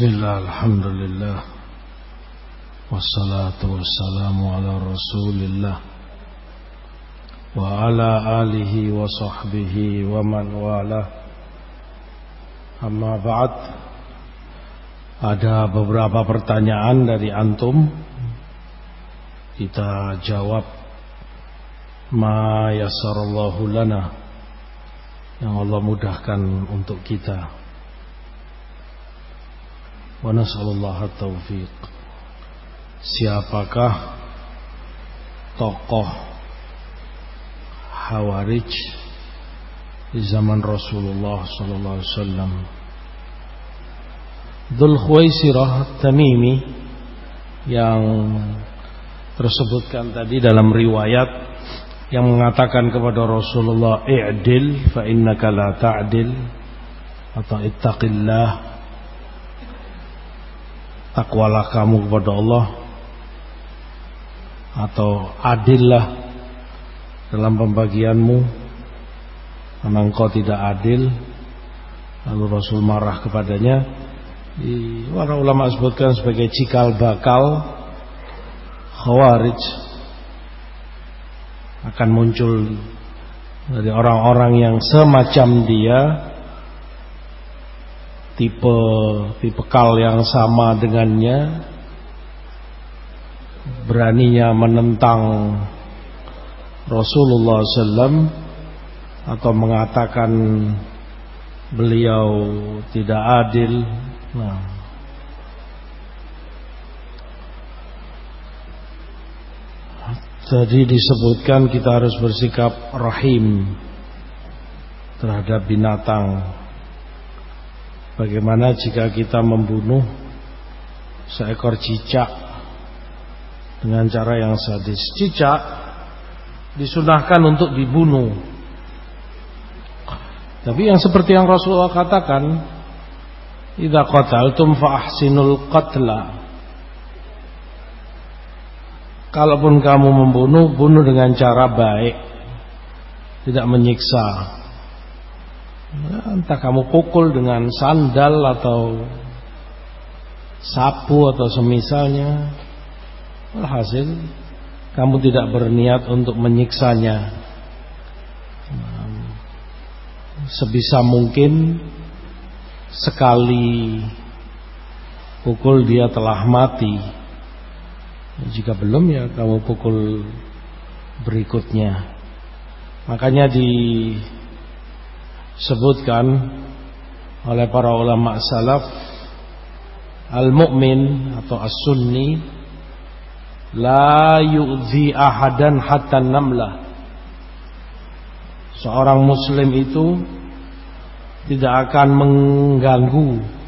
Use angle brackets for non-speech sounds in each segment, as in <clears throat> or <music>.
Bismillah, Alhamdulillah. Wassalatu wassalamu ala rasulillah. Wa ala alihi wa sahbihi wa man wala. Amma ba'd. Ada beberapa pertanyaan dari Antum. Kita jawab. Ma yassarallahu lana. Yang Allah mudahkan untuk kita wa nas'alullah taufiq siapakah tokoh Hawarij di zaman Rasulullah sallallahu alaihi wasallam? Dzul Khuwaisirah Tamimi yang tersebutkan tadi dalam riwayat yang mengatakan kepada Rasulullah i'dil fa innaka la ta'dil atau ittaqillah takwalah kamu kepada Allah atau adillah dalam pembagianmu. Karena engkau tidak adil lalu Rasul marah kepadanya. Para ulama sebutkan sebagai cikal bakal khawarij akan muncul dari orang-orang yang semacam dia tipe tipe kal yang sama dengannya beraninya menentang Rasulullah SAW atau mengatakan beliau tidak adil. Nah, Jadi disebutkan kita harus bersikap rahim terhadap binatang Bagaimana jika kita membunuh seekor cicak dengan cara yang sadis? Cicak disunahkan untuk dibunuh. Tapi yang seperti yang Rasulullah katakan, "Idza qataltum fa ahsinul qatla." Kalaupun kamu membunuh, bunuh dengan cara baik, tidak menyiksa. Entah kamu pukul dengan sandal atau sapu atau semisalnya. Alhasil kamu tidak berniat untuk menyiksanya. Sebisa mungkin sekali pukul dia telah mati. Jika belum ya kamu pukul berikutnya. Makanya di sebutkan oleh para ulama salaf al-mu'min atau as-sunni la yu'zi ahadan hatta namlah seorang muslim itu tidak akan mengganggu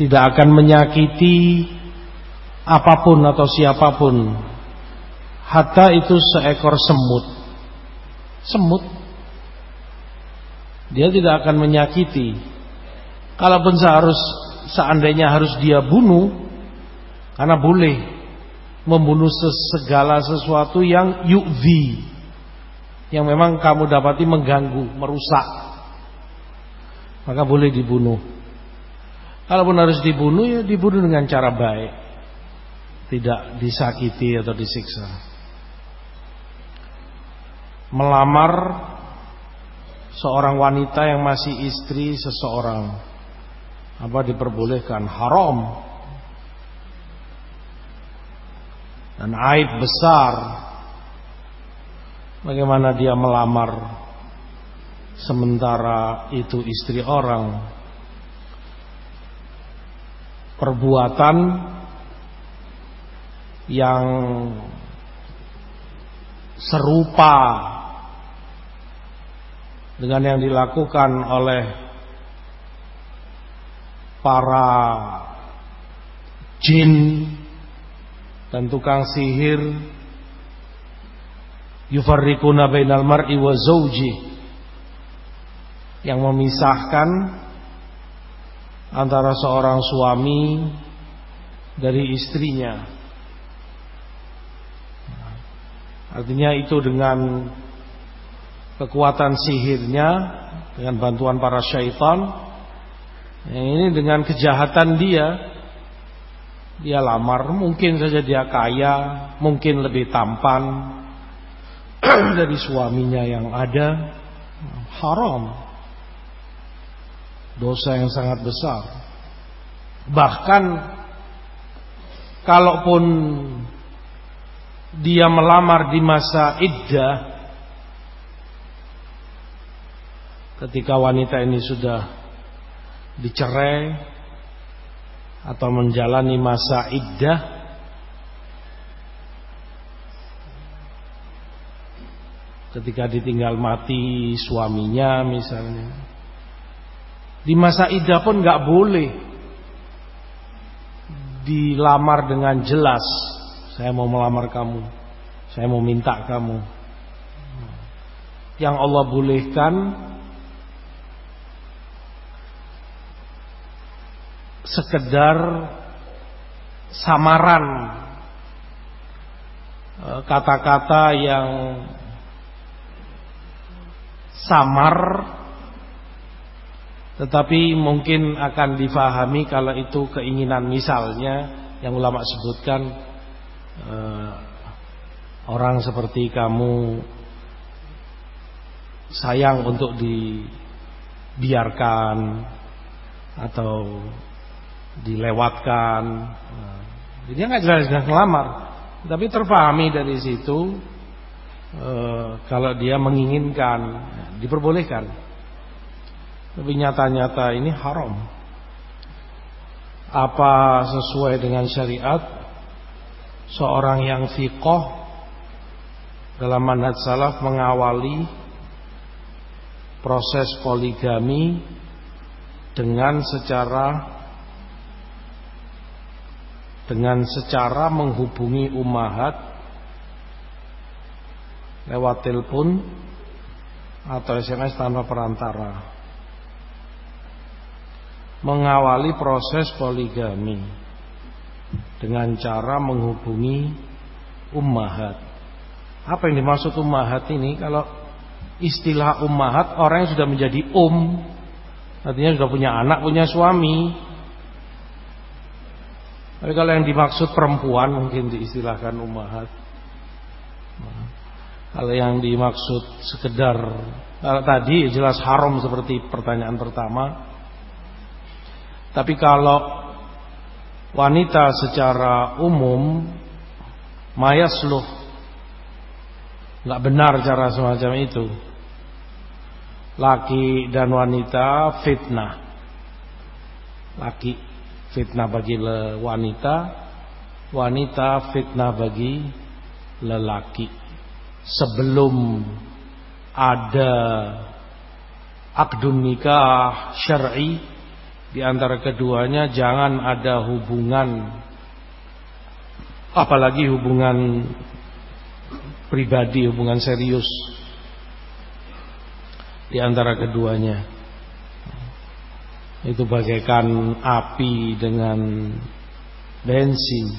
tidak akan menyakiti apa pun atau siapa pun hatta itu seekor semut. Semut dia tidak akan menyakiti. Kalaupun seharus seandainya harus dia bunuh, karena boleh membunuh segala sesuatu yang yu'zi, yang memang kamu dapati mengganggu, merusak, maka boleh dibunuh. Kalaupun harus dibunuh ya dibunuh dengan cara baik, tidak disakiti atau disiksa. Melamar seorang wanita yang masih istri seseorang. Apa diperbolehkan? Haram. Dan aib besar. Bagaimana dia melamar sementara itu istri orang? Perbuatan yang serupa dengan yang dilakukan oleh para jin dan tukang sihir yufarriquna bainal mar'i wa zawji yang memisahkan antara seorang suami dari istrinya. Artinya itu dengan kekuatan sihirnya dengan bantuan para syaitan. Ini dengan kejahatan dia. Dia lamar mungkin saja dia kaya mungkin lebih tampan <clears throat> dari suaminya yang ada. Haram. Dosa yang sangat besar. Bahkan kalaupun dia melamar di masa iddah ketika wanita ini sudah dicerai atau menjalani masa iddah ketika ditinggal mati suaminya misalnya di masa iddah pun nggak boleh dilamar dengan jelas saya mau melamar kamu saya mau minta kamu. Yang Allah bolehkan sekedar samaran eh, kata-kata yang samar tetapi mungkin akan difahami kalau itu keinginan misalnya yang ulama sebutkan eh, orang seperti kamu sayang untuk dibiarkan atau dilewatkan. Jadi dia nggak jelas-jelas ngelamar, tapi terpahami dari situ e, kalau dia menginginkan diperbolehkan. Tapi nyata-nyata ini haram. Apa sesuai dengan syariat seorang yang fiqh dalam manhaj salaf mengawali proses poligami dengan secara dengan secara menghubungi ummahat lewat telepon atau SMS tanpa perantara. Mengawali proses poligami dengan cara menghubungi ummahat apa yang dimaksud ummahat ini? Kalau istilah ummahat orang yang sudah menjadi um artinya sudah punya anak punya suami tapi kalau yang dimaksud perempuan mungkin diistilahkan ummahat. Kalau yang dimaksud sekedar kalau tadi jelas haram seperti pertanyaan pertama. Tapi kalau wanita secara umum mayasluh nggak benar cara semacam itu. Laki dan wanita fitnah. Laki fitnah bagi wanita, wanita fitnah bagi lelaki. Sebelum ada akdun nikah syar'i di antara keduanya jangan ada hubungan apalagi hubungan pribadi, hubungan serius di antara keduanya. Itu bagaikan api dengan bensin.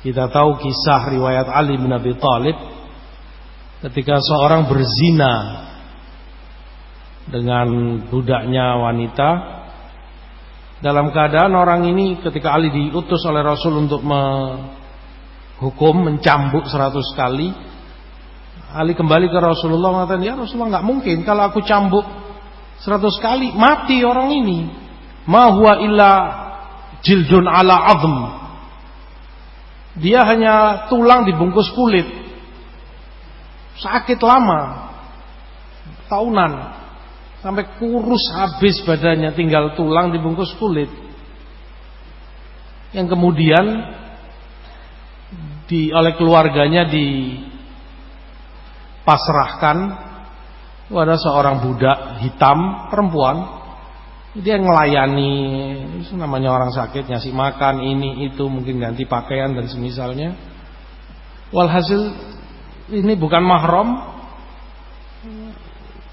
Kita tahu kisah riwayat Ali bin Abi Thalib ketika seorang berzina dengan budaknya wanita dalam keadaan orang ini ketika Ali diutus oleh Rasul untuk menghukum mencambuk seratus kali Ali kembali ke Rasulullah mengatakan ya Rasulullah nggak mungkin kalau aku cambuk Seratus kali mati orang ini. Ma huwa illa jildun ala azm. Dia hanya tulang dibungkus kulit. Sakit lama. Tahunan. Sampai kurus habis badannya tinggal tulang dibungkus kulit. Yang kemudian di oleh keluarganya dipasrahkan ada seorang budak hitam perempuan. Dia ngelayani namanya orang sakit ngasih makan ini itu mungkin ganti pakaian dan semisalnya. Walhasil ini bukan mahram.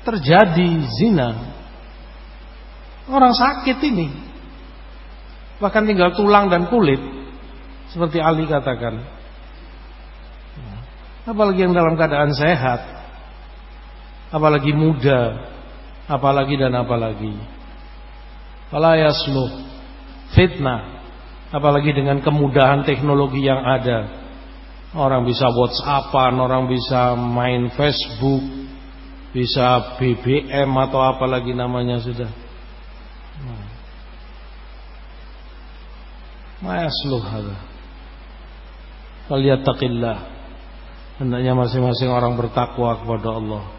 Terjadi zina. Orang sakit ini. Bahkan tinggal tulang dan kulit seperti Ali katakan. Apalagi yang dalam keadaan sehat apalagi muda, apalagi dan apalagi. Fala yasluh. Fitnah. Apalagi dengan kemudahan teknologi yang ada. Orang bisa WhatsAppan, orang bisa main Facebook, bisa BBM atau apalagi namanya sudah. Ma yasluh hadha. Falyattaqillah. Hendaknya masing-masing orang bertakwa kepada Allah.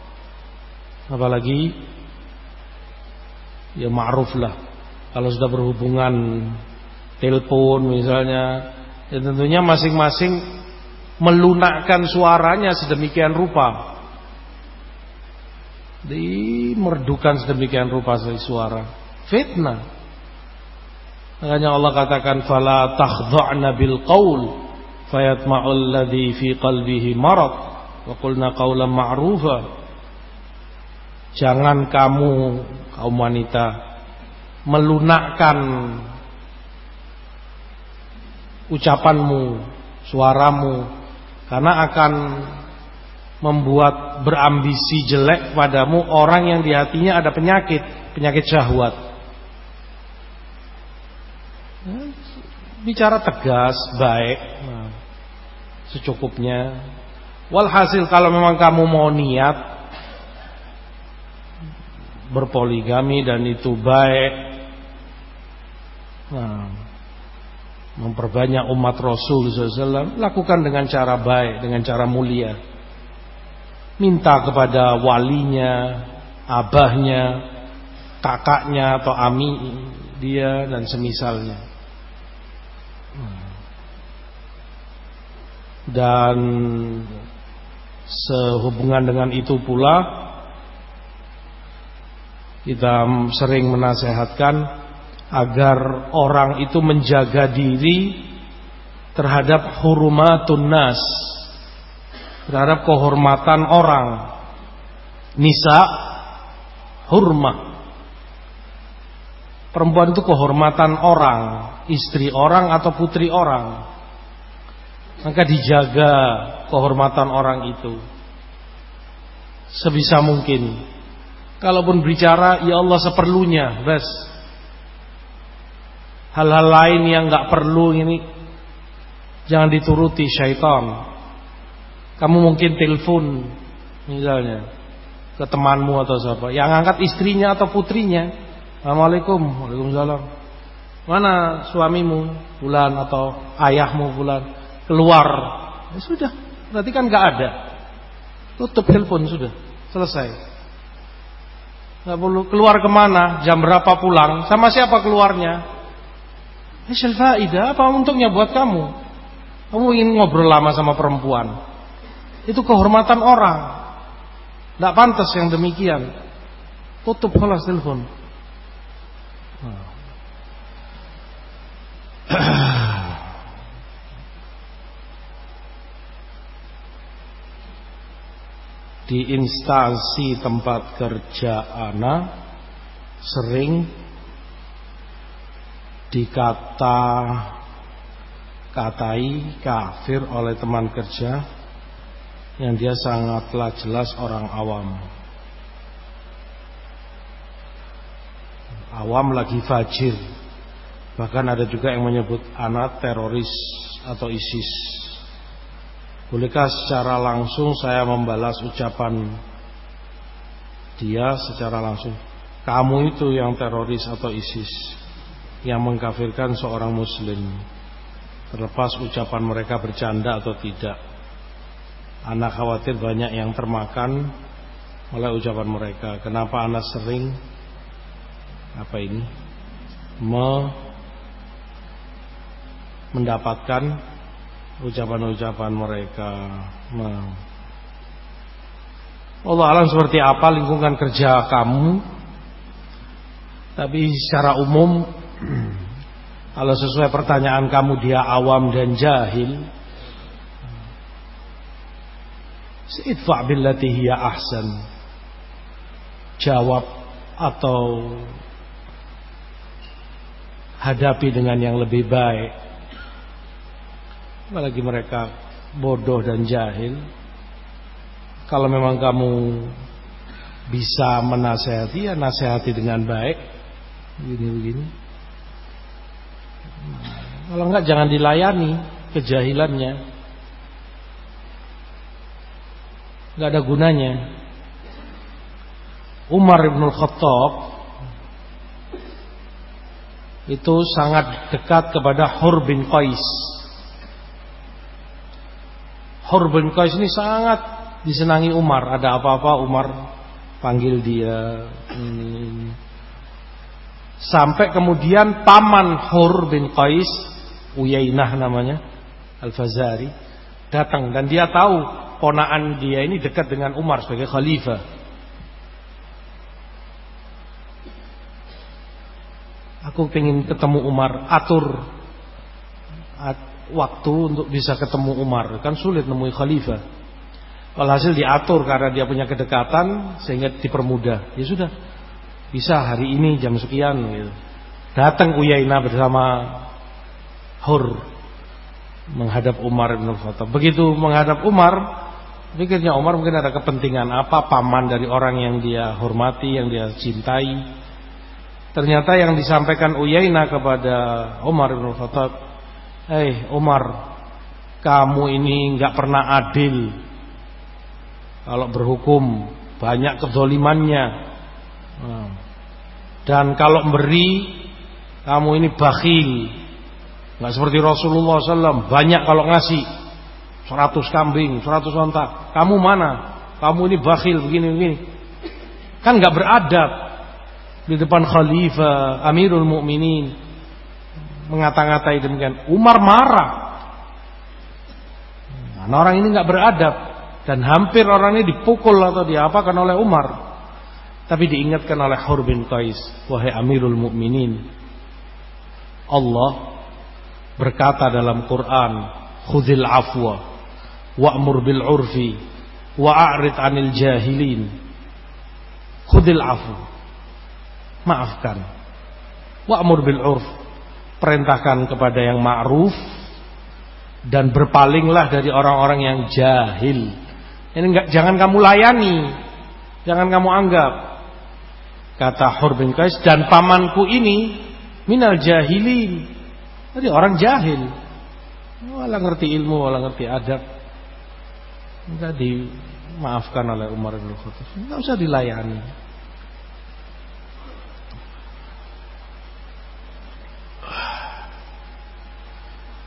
Apalagi ya ma'ruf lah. Kalau sudah berhubungan telepon misalnya, ya tentunya masing-masing melunakkan suaranya sedemikian rupa. Dimerdukan sedemikian rupa suara. Fitnah. Makanya Allah katakan fala takhdha'na bil qaul fayatma'ul ladzi fi qalbihi marad wa qulna qawlan ma'rufa. Jangan kamu kaum wanita melunakkan ucapanmu, suaramu karena akan membuat berambisi jelek padamu orang yang di hatinya ada penyakit, penyakit syahwat. bicara tegas, baik, nah, secukupnya. Walhasil kalau memang kamu mau niat berpoligami dan itu baik, nah, memperbanyak umat Rasul SAW, lakukan dengan cara baik, dengan cara mulia. Minta kepada walinya, abahnya, kakaknya atau ami dia dan semisalnya. Dan sehubungan dengan itu pula kita sering menasehatkan agar orang itu menjaga diri terhadap hurumatun nas terhadap kehormatan orang. Nisa hurmah. Perempuan itu kehormatan orang istri orang atau putri orang. Maka dijaga kehormatan orang itu sebisa mungkin. Kalaupun bicara, ya Allah seperlunya, bes. Hal-hal lain yang nggak perlu ini jangan dituruti syaitan. Kamu mungkin telepon misalnya ke temanmu atau siapa, yang angkat istrinya atau putrinya. Assalamualaikum, waalaikumsalam. Mana suamimu bulan atau ayahmu bulan? keluar. Ya sudah, berarti kan nggak ada. Tutup telepon sudah, selesai. Nggak perlu keluar ke mana, jam berapa pulang, sama siapa keluarnya. Isyal faidah, apa untungnya buat kamu? Kamu ingin ngobrol lama sama perempuan. Itu kehormatan orang. Tidak pantas yang demikian. Tutup kelas telepon. Nah. <clears throat> di instansi tempat kerja ana sering dikata katai kafir oleh teman kerja yang dia sangatlah jelas orang awam. Awam lagi fajir. Bahkan ada juga yang menyebut anak teroris atau ISIS Bolehkah secara langsung saya membalas ucapan dia secara langsung? Kamu itu yang teroris atau ISIS yang mengkafirkan seorang muslim. Terlepas ucapan mereka bercanda atau tidak. Anak khawatir banyak yang termakan oleh ucapan mereka. Kenapa anak sering apa ini? Me mendapatkan ucapan-ucapan mereka. Nah. Allah alam seperti apa lingkungan kerja kamu Tapi secara umum <clears throat> Kalau sesuai pertanyaan kamu dia awam dan jahil Idfa' billati hiya ahsan Jawab atau Hadapi dengan yang lebih baik apalagi mereka bodoh dan jahil kalau memang kamu bisa menasehati ya nasehati dengan baik Begini-begini. Kalau enggak jangan dilayani kejahilannya. Enggak ada gunanya. Umar bin Khattab itu sangat dekat kepada Hur bin Qais. Hur bin Qais ini sangat disenangi Umar. Ada apa-apa Umar panggil dia. Sampai kemudian paman Hur bin Qais, Uyainah namanya, Al-Fazari, datang dan dia tahu ponaan dia ini dekat dengan Umar sebagai khalifah. Aku ingin ketemu Umar, atur waktu untuk bisa ketemu Umar. Kan sulit nemui khalifah. Walhasil diatur karena dia punya kedekatan sehingga dipermudah. Ya sudah, bisa hari ini jam sekian. Gitu. Datang Uyaina bersama Hur menghadap Umar bin Khattab. Begitu menghadap Umar, pikirnya Umar mungkin ada kepentingan apa paman dari orang yang dia hormati, yang dia cintai. Ternyata yang disampaikan Uyainah kepada Umar bin Khattab, "Hei Umar, kamu ini nggak pernah adil. Kalau berhukum banyak kedolimannya. Dan kalau memberi kamu ini bakhil. Nggak seperti Rasulullah SAW banyak kalau ngasih 100 kambing, 100 onta. Kamu mana? Kamu ini bakhil begini-begini. Kan nggak beradab di depan khalifah Amirul Mukminin mengata-ngatai demikian. Umar marah. Nah, orang ini nggak beradab dan hampir orang ini dipukul atau diapakan oleh Umar. Tapi diingatkan oleh Hur bin Qais, wahai Amirul Mukminin, Allah berkata dalam Quran, "Khudhil afwa wa'mur bil 'urfi wa'rid 'anil jahilin." Khudhil afwa maafkan. Wa'mur bil urf. Perintahkan kepada yang ma'ruf dan berpalinglah dari orang-orang yang jahil. Ini enggak jangan kamu layani. Jangan kamu anggap. Kata Hur bin Qais dan pamanku ini minal jahilin. Jadi orang jahil. Walau ngerti ilmu, walau ngerti adab. Enggak dimaafkan oleh Umar bin Khattab. Enggak usah dilayani.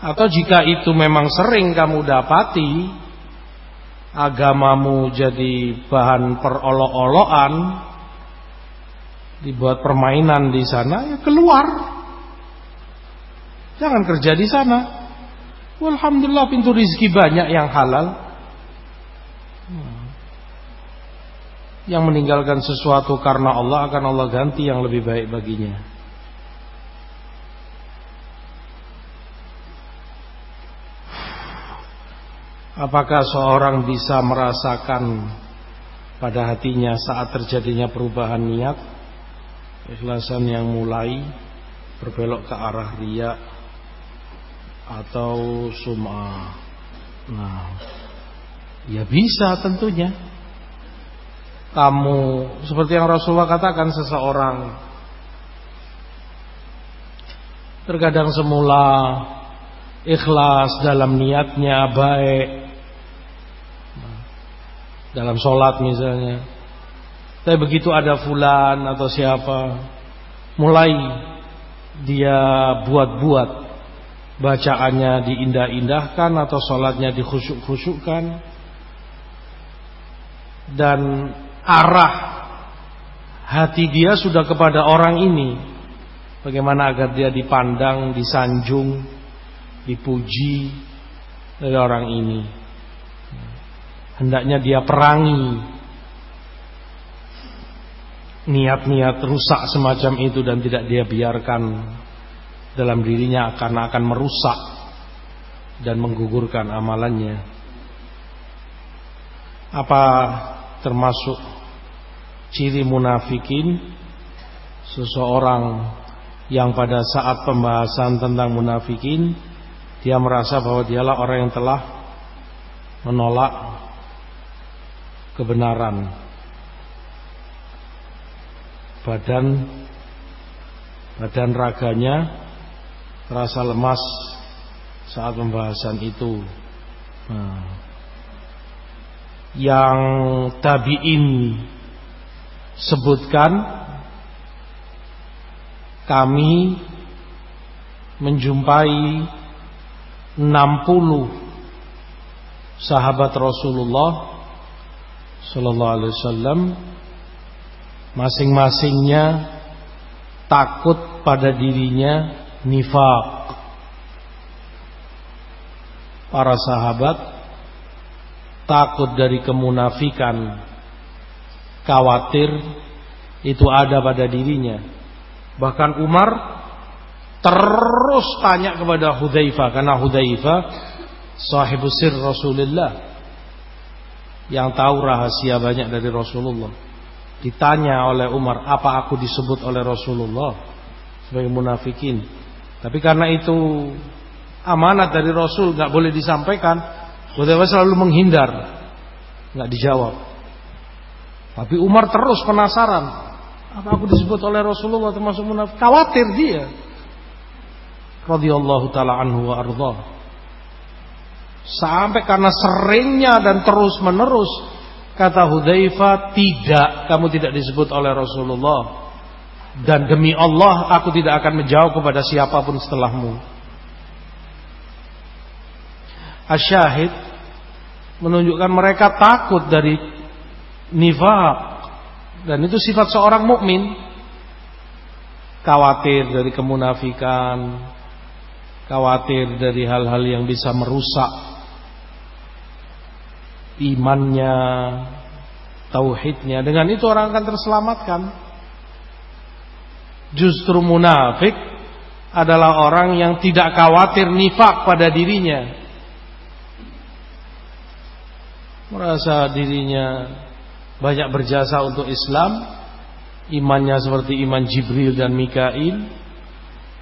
Atau jika itu memang sering kamu dapati agamamu jadi bahan perolok-olokan, dibuat permainan di sana, ya keluar. Jangan kerja di sana. Alhamdulillah pintu rizki banyak yang halal. Yang meninggalkan sesuatu karena Allah akan Allah ganti yang lebih baik baginya. Apakah seorang bisa merasakan pada hatinya saat terjadinya perubahan niat? Ikhlasan yang mulai berbelok ke arah ria Atau sum'ah Nah Ya bisa tentunya. Kamu Seperti yang Rasulullah katakan seseorang Terkadang semula Ikhlas dalam niatnya baik dalam sholat misalnya. Tapi begitu ada fulan atau siapa, mulai dia buat-buat bacaannya diindah-indahkan atau sholatnya dikhusyuk-khusyukkan dan arah hati dia sudah kepada orang ini. Bagaimana agar dia dipandang, disanjung, dipuji dari orang ini hendaknya dia perangi niat-niat rusak semacam itu dan tidak dia biarkan dalam dirinya karena akan merusak dan menggugurkan amalannya. Apa termasuk ciri munafikin seseorang yang pada saat pembahasan tentang munafikin dia merasa bahwa dialah orang yang telah menolak kebenaran badan badan raganya terasa lemas saat pembahasan itu. Nah, yang tabiin sebutkan kami menjumpai 60 sahabat Rasulullah sallallahu alaihi wasallam masing-masingnya takut pada dirinya nifak. Para sahabat takut dari kemunafikan, khawatir itu ada pada dirinya. Bahkan Umar terus tanya kepada Hudzaifah karena Hudzaifah sahibu sir Rasulullah yang tahu rahasia banyak dari Rasulullah. Ditanya oleh Umar, apa aku disebut oleh Rasulullah sebagai munafikin? Tapi karena itu amanat dari Rasul nggak boleh disampaikan, Hudzaifah selalu menghindar, nggak dijawab. Tapi Umar terus penasaran, apa aku disebut oleh Rasulullah termasuk munafik? Khawatir dia. Radhiyallahu taala anhu wa ardhah. Sampai karena seringnya dan terus menerus Kata Hudzaifah, tidak, kamu tidak disebut oleh Rasulullah. Dan demi Allah, aku tidak akan menjawab kepada siapa pun setelahmu. Asyahid menunjukkan mereka takut dari nifak dan itu sifat seorang mukmin. Khawatir dari kemunafikan, khawatir dari hal-hal yang bisa merusak imannya, tauhidnya. Dengan itu orang akan terselamatkan. Justru munafik adalah orang yang tidak khawatir nifak pada dirinya. Merasa dirinya banyak berjasa untuk Islam, imannya seperti iman Jibril dan Mikail.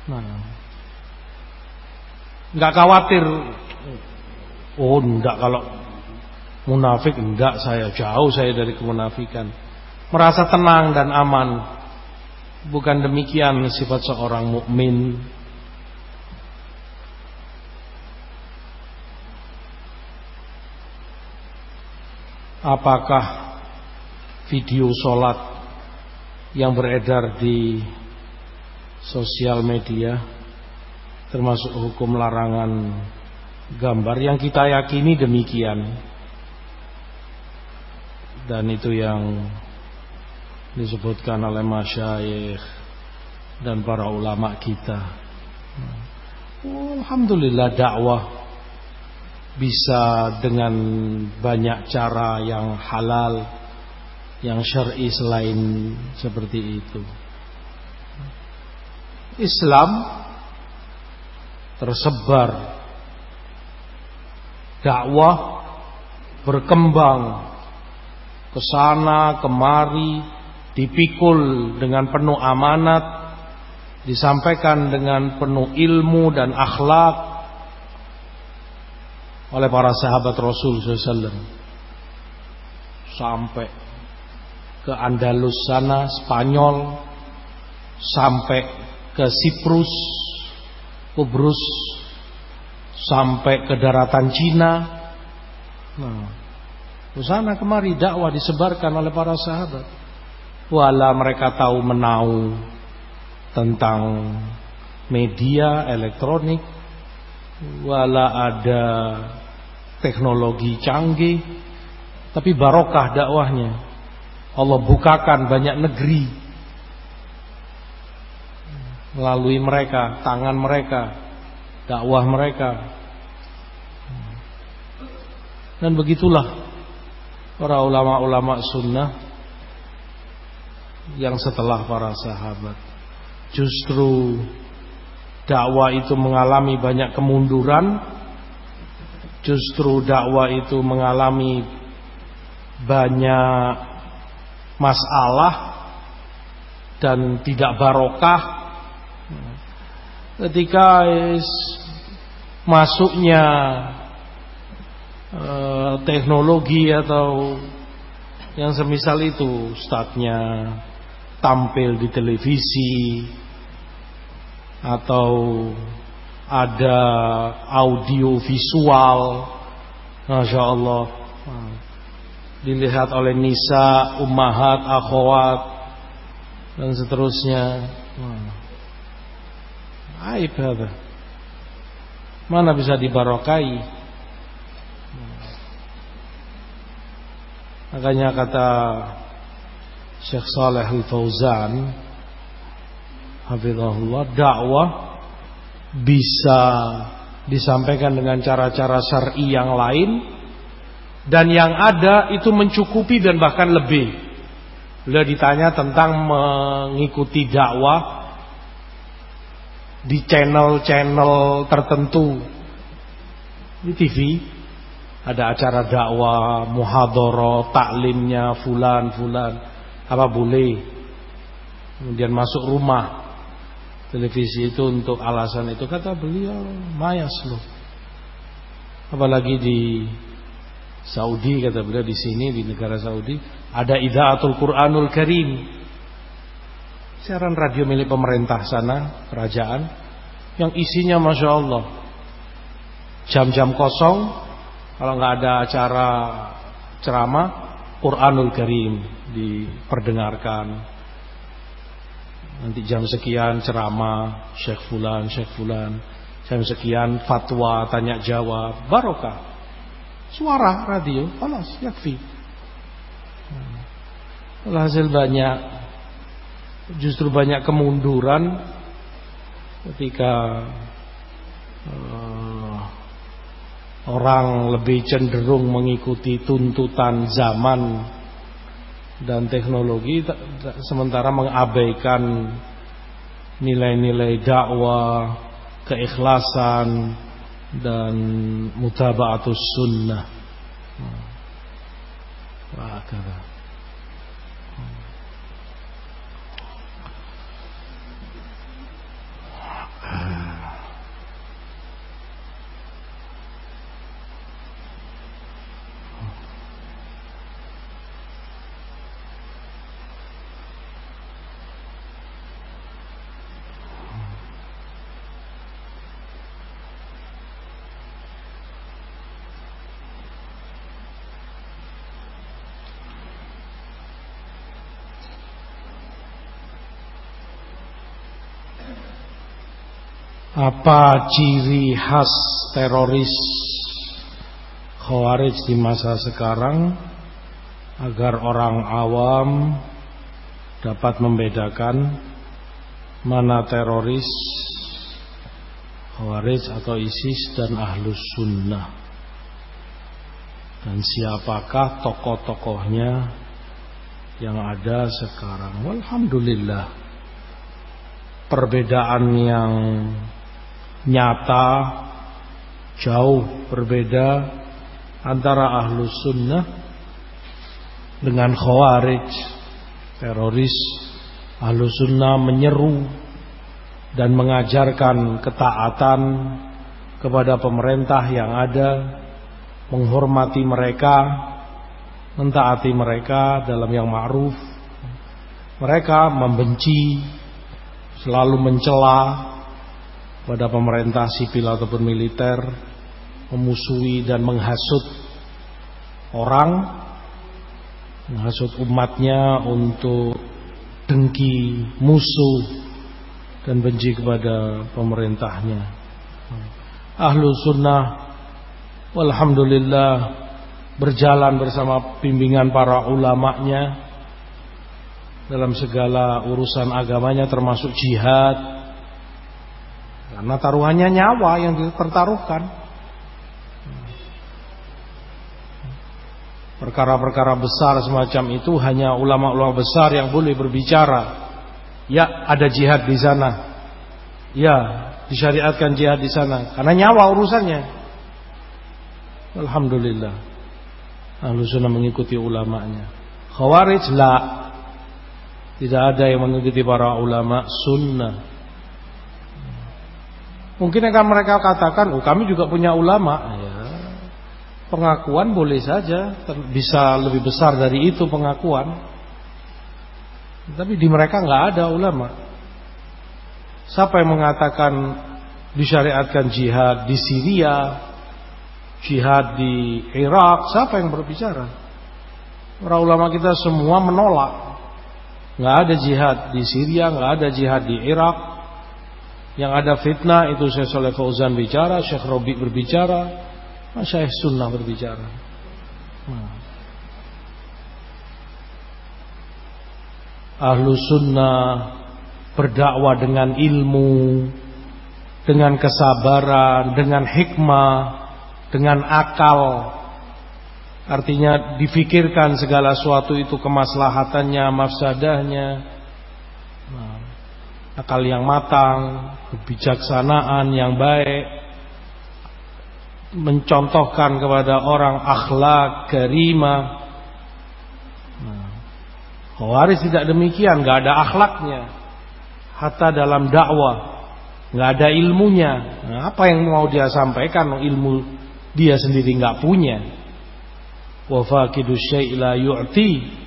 Nah, nggak khawatir. Oh, enggak kalau Munafik enggak saya jauh saya dari kemunafikan. Merasa tenang dan aman. Bukan demikian sifat seorang mukmin. Apakah video sholat yang beredar di sosial media termasuk hukum larangan gambar yang kita yakini demikian dan itu yang disebutkan oleh masyayikh dan para ulama kita. Alhamdulillah dakwah bisa dengan banyak cara yang halal, yang syar'i selain seperti itu. Islam tersebar. Dakwah berkembang. Ke sana kemari dipikul dengan penuh amanat disampaikan dengan penuh ilmu dan akhlak oleh para sahabat Rasul SAW sampai ke Andalus sana Spanyol sampai ke Siprus Kubrus sampai ke daratan Cina nah, sana kemari dakwah disebarkan oleh para sahabat. Wala mereka tahu menau tentang media elektronik. Wala ada teknologi canggih. Tapi barokah dakwahnya. Allah bukakan banyak negeri melalui mereka, tangan mereka, dakwah mereka. Dan begitulah para ulama-ulama sunnah yang setelah para sahabat. Justru dakwah itu mengalami banyak kemunduran, justru dakwah itu mengalami banyak masalah dan tidak barokah ketika masuknya Eh, teknologi atau yang semisal itu ustadznya tampil di televisi atau ada audio visual Masya Allah. Dilihat oleh nisa, ummahat, akhwat dan seterusnya aib apa mana bisa dibarokai makanya kata Syekh Saleh Al-Fauzan Hafizahullah dakwah bisa disampaikan dengan cara-cara syar'i yang lain dan yang ada itu mencukupi dan bahkan lebih. Beliau ditanya tentang mengikuti dakwah di channel-channel tertentu. Di TV ada acara dakwah, muhadharah, taklimnya fulan fulan. Apa boleh? Kemudian masuk rumah. Televisi itu untuk alasan itu. Kata beliau mayas loh. Apalagi di Saudi kata beliau di sini di negara Saudi ada idaatul Quranul Karim siaran radio milik pemerintah sana kerajaan yang isinya masya Allah jam-jam kosong kalau nggak ada acara ceramah Quranul Karim diperdengarkan. Nanti jam sekian ceramah Syekh Fulan, Syekh Fulan. Jam sekian fatwa, tanya jawab Barokah. Suara radio, alas, yakfi. Hasil banyak Justru banyak kemunduran Ketika uh, Orang lebih cenderung mengikuti tuntutan zaman dan teknologi sementara mengabaikan nilai-nilai dakwah, keikhlasan dan mutabaatus sunnah. Wah, Apa ciri khas teroris Khawarij di masa sekarang Agar orang awam Dapat membedakan Mana teroris Khawarij atau ISIS dan Ahlus Sunnah? Dan siapakah tokoh-tokohnya Yang ada sekarang? Alhamdulillah. Perbedaan yang nyata jauh berbeda antara ahlus sunnah dengan khawarij teroris. Ahlus sunnah menyeru dan mengajarkan ketaatan kepada pemerintah yang ada menghormati mereka mentaati mereka dalam yang ma'ruf. Mereka membenci selalu mencela pada pemerintah sipil ataupun militer memusuhi dan menghasut orang menghasut umatnya untuk dengki musuh dan benci kepada pemerintahnya. Ahlu sunnah walhamdulillah berjalan bersama bimbingan para ulamanya dalam segala urusan agamanya termasuk jihad karena taruhannya nyawa yang dipertaruhkan. Perkara-perkara besar semacam itu hanya ulama-ulama besar yang boleh berbicara. Ya, ada jihad di sana. Ya, disyariatkan jihad di sana karena nyawa urusannya. Alhamdulillah. Ahlu sunnah mengikuti ulamanya. Khawarij la. Tidak ada yang mengikuti para ulama sunnah. Mungkin akan mereka katakan, oh kami juga punya ulama. Ya, pengakuan boleh saja, bisa lebih besar dari itu pengakuan. Tapi di mereka nggak ada ulama. Siapa yang mengatakan disyariatkan jihad di Syria, jihad di Irak, siapa yang berbicara? Para ulama kita semua menolak. Nggak ada jihad di Syria, nggak ada jihad di Irak. Yang ada fitnah itu Syekh Saleh Fauzan bicara, Syekh Robi berbicara, Syekh Sunnah berbicara. Nah. Ahlu Sunnah berdakwah dengan ilmu, dengan kesabaran, dengan hikmah, dengan akal. Artinya difikirkan segala sesuatu itu kemaslahatannya, mafsadahnya. Nah, akal yang matang, kebijaksanaan yang baik, mencontohkan kepada orang akhlak karimah. Nah, Khawarij tidak demikian, nggak ada akhlaknya. Hatta dalam dakwah nggak ada ilmunya. Nah, apa yang mau dia sampaikan ilmu dia sendiri nggak punya. Wa faqidu la yu'ti.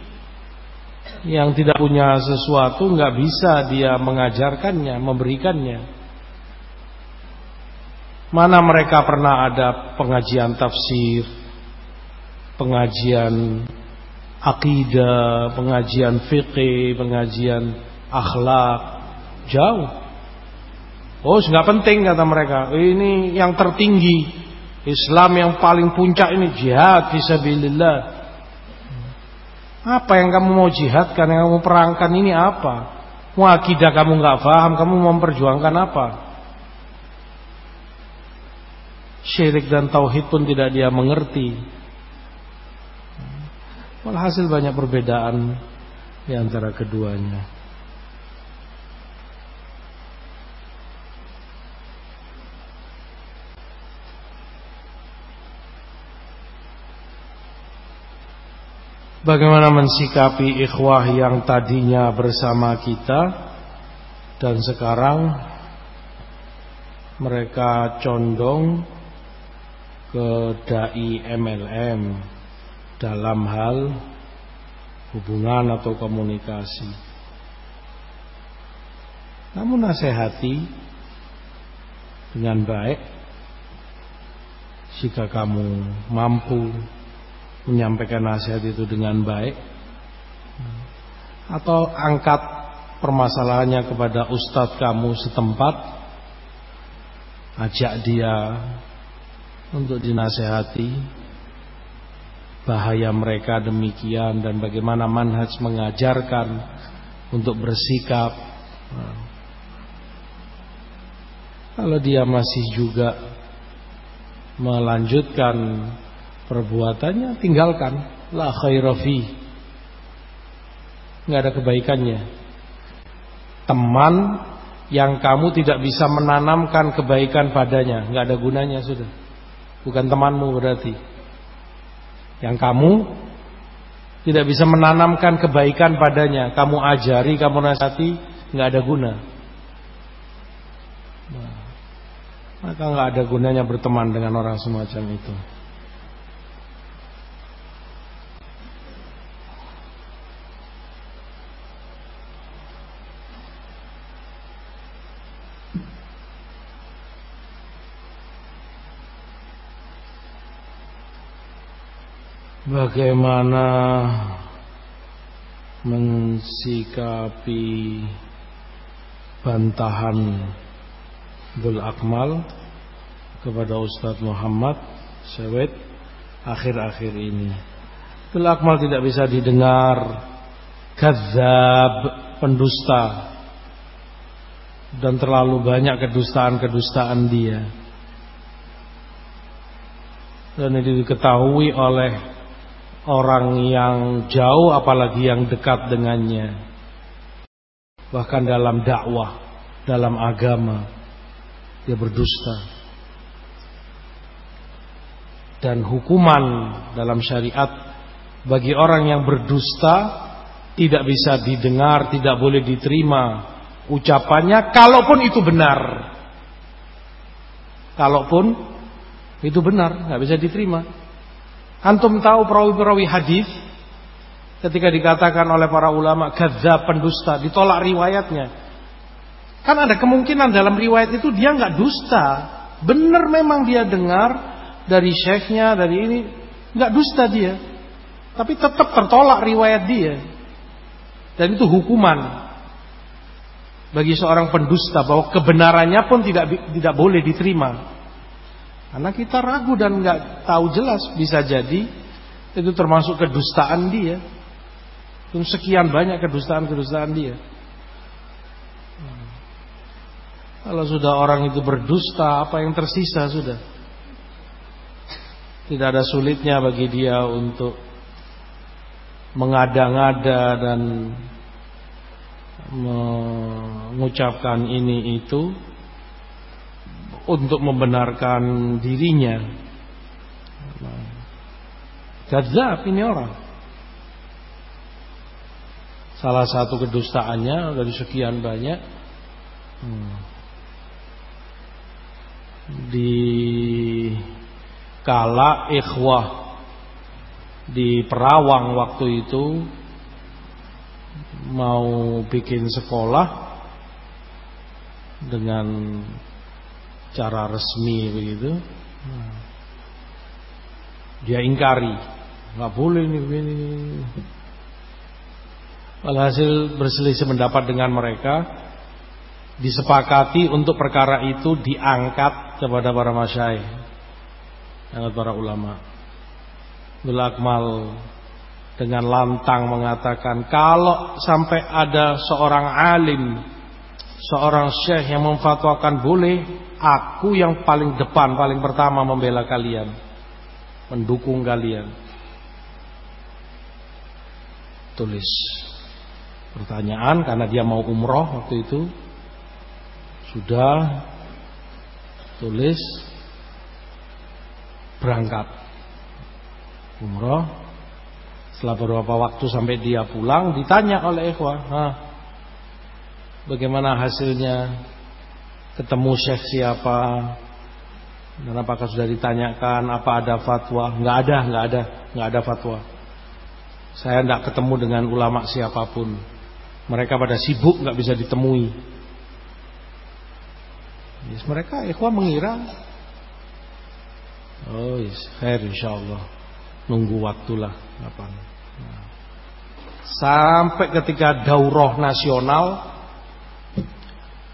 Yang tidak punya sesuatu nggak bisa dia mengajarkannya, memberikannya. Mana mereka pernah ada pengajian tafsir, pengajian akidah, pengajian fikih, pengajian akhlak, jauh. Oh, nggak penting kata mereka. Ini yang tertinggi. Islam yang paling puncak ini jihad fisabilillah. Apa yang kamu mau jihadkan, yang kamu perangkan ini apa? Mau kamu nggak paham, kamu mau memperjuangkan apa? Syirik dan tauhid pun tidak dia mengerti. Walhasil banyak perbedaan di antara keduanya. Bagaimana mensikapi ikhwah yang tadinya bersama kita dan sekarang mereka condong ke dai MLM dalam hal hubungan atau komunikasi. Namun nasihati dengan baik jika kamu mampu menyampaikan nasihat itu dengan baik atau angkat permasalahannya kepada ustadz kamu setempat ajak dia untuk dinasehati bahaya mereka demikian dan bagaimana manhaj mengajarkan untuk bersikap. Kalau dia masih juga melanjutkan perbuatannya tinggalkan. La khairafi nggak ada kebaikannya. Teman yang kamu tidak bisa menanamkan kebaikan padanya nggak ada gunanya sudah. Bukan temanmu berarti. Yang kamu tidak bisa menanamkan kebaikan padanya kamu ajari kamu nasihati nggak ada guna. Nah, maka nggak ada gunanya berteman dengan orang semacam itu Bagaimana mensikapi bantahan Bul Akmal kepada Ustadz Muhammad Sewet akhir-akhir ini. Bul Akmal tidak bisa didengar kadzab, pendusta dan terlalu banyak kedustaan-kedustaan dia. Dan ini diketahui oleh orang yang jauh apalagi yang dekat dengannya. Bahkan dalam dakwah, dalam agama dia berdusta. Dan hukuman dalam syariat bagi orang yang berdusta tidak bisa didengar, tidak boleh diterima ucapannya kalaupun itu benar. Kalaupun itu benar, nggak bisa diterima. Antum tahu perawi-perawi hadis ketika dikatakan oleh para ulama kadzab pendusta ditolak riwayatnya. Kan ada kemungkinan dalam riwayat itu dia nggak dusta. Benar memang dia dengar dari syekhnya, dari ini. nggak dusta dia. Tapi tetap tertolak riwayat dia. Dan itu hukuman bagi seorang pendusta bahwa kebenarannya pun tidak tidak boleh diterima. Karena kita ragu dan nggak tahu jelas bisa jadi itu termasuk kedustaan dia. Sekian banyak kedustaan-kedustaan dia. Kalau sudah orang itu berdusta, apa yang tersisa sudah? Tidak ada sulitnya bagi dia untuk mengada-ngada dan mengucapkan ini itu untuk membenarkan dirinya. Gazab ini orang. Salah satu kedustaannya dari sekian banyak. Hmm di kala ikhwah di Perawang waktu itu mau bikin sekolah dengan cara resmi begitu. Dia ingkari. Nggak boleh nih begini. Alhasil berselisih pendapat dengan mereka. Disepakati untuk perkara itu diangkat kepada para masyaih dan para ulama. Bil Akmal dengan lantang mengatakan kalau sampai ada seorang alim, seorang syekh yang memfatwakan boleh, aku yang paling depan, paling pertama membela kalian, mendukung kalian. Tulis pertanyaan karena dia mau umroh waktu itu. Sudah tulis berangkat. Umroh. Setelah beberapa waktu sampai dia pulang ditanya oleh ikhwah bagaimana hasilnya? Ketemu syekh siapa? Dan apakah sudah ditanyakan? Apa ada fatwa? Nggak ada nggak ada nggak ada fatwa. Saya tidak ketemu dengan ulama siapa pun. Mereka pada sibuk nggak bisa ditemui. Yes, mereka ikhwan mengira. Oh yes, khair insyaallah. Nunggu waktulah kapan. Nah. Sampai ketika daurah nasional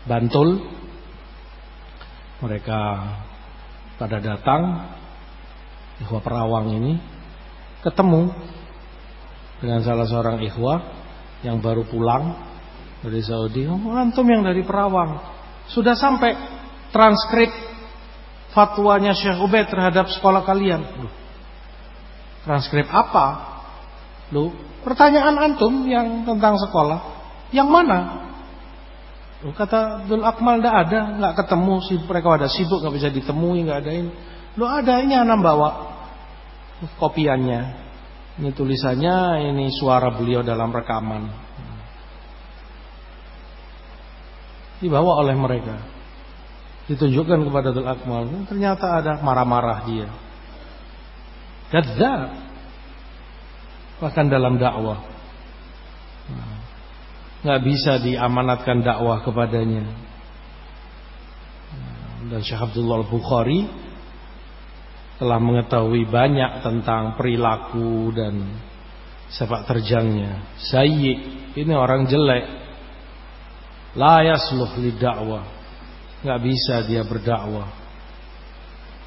Bantul mereka pada datang ikhwah perawang ini ketemu dengan salah seorang ikhwah yang baru pulang dari Saudi. Oh, antum yang dari perawang. Sudah sampai transkrip fatwanya Syekh Ubaid terhadap sekolah kalian. Loh, transkrip apa? Loh, pertanyaan antum yang tentang sekolah, yang mana? Kata Abdul Akmal tidak ada, nggak ketemu sih mereka ada sibuk nggak bisa ditemui nggak ada ini. Lo ada ini anak bawa kopiannya. Ini tulisannya, ini suara beliau dalam rekaman. Dibawa oleh mereka ditunjukkan kepada Abdul Akmal ternyata ada marah-marah dia kadzab bahkan dalam dakwah nggak bisa diamanatkan dakwah kepadanya dan Syekh Abdullah Bukhari telah mengetahui banyak tentang perilaku dan sepak terjangnya. Sayyi ini orang jelek. La yasluh li dakwah nggak bisa dia berdakwah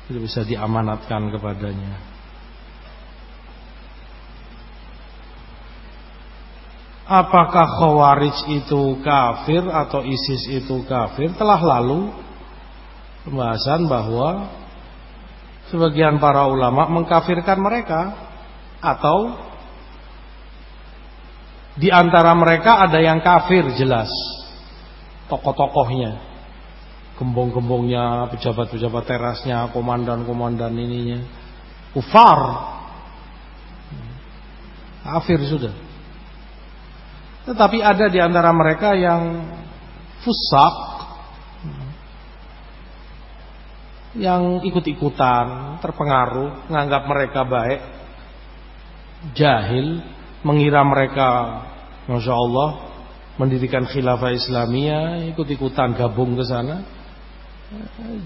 tidak bisa diamanatkan kepadanya apakah khawarij itu kafir atau ISIS itu kafir telah lalu pembahasan bahwa sebagian para ulama mengkafirkan mereka atau di antara mereka ada yang kafir jelas tokoh-tokohnya gembong-gembongnya, pejabat-pejabat terasnya, komandan-komandan ininya. Kufar. Kafir sudah. Tetapi ada di antara mereka yang fusak yang ikut-ikutan, terpengaruh, menganggap mereka baik, jahil, mengira mereka Masya Allah mendirikan khilafah Islamiyah, ikut-ikutan gabung ke sana.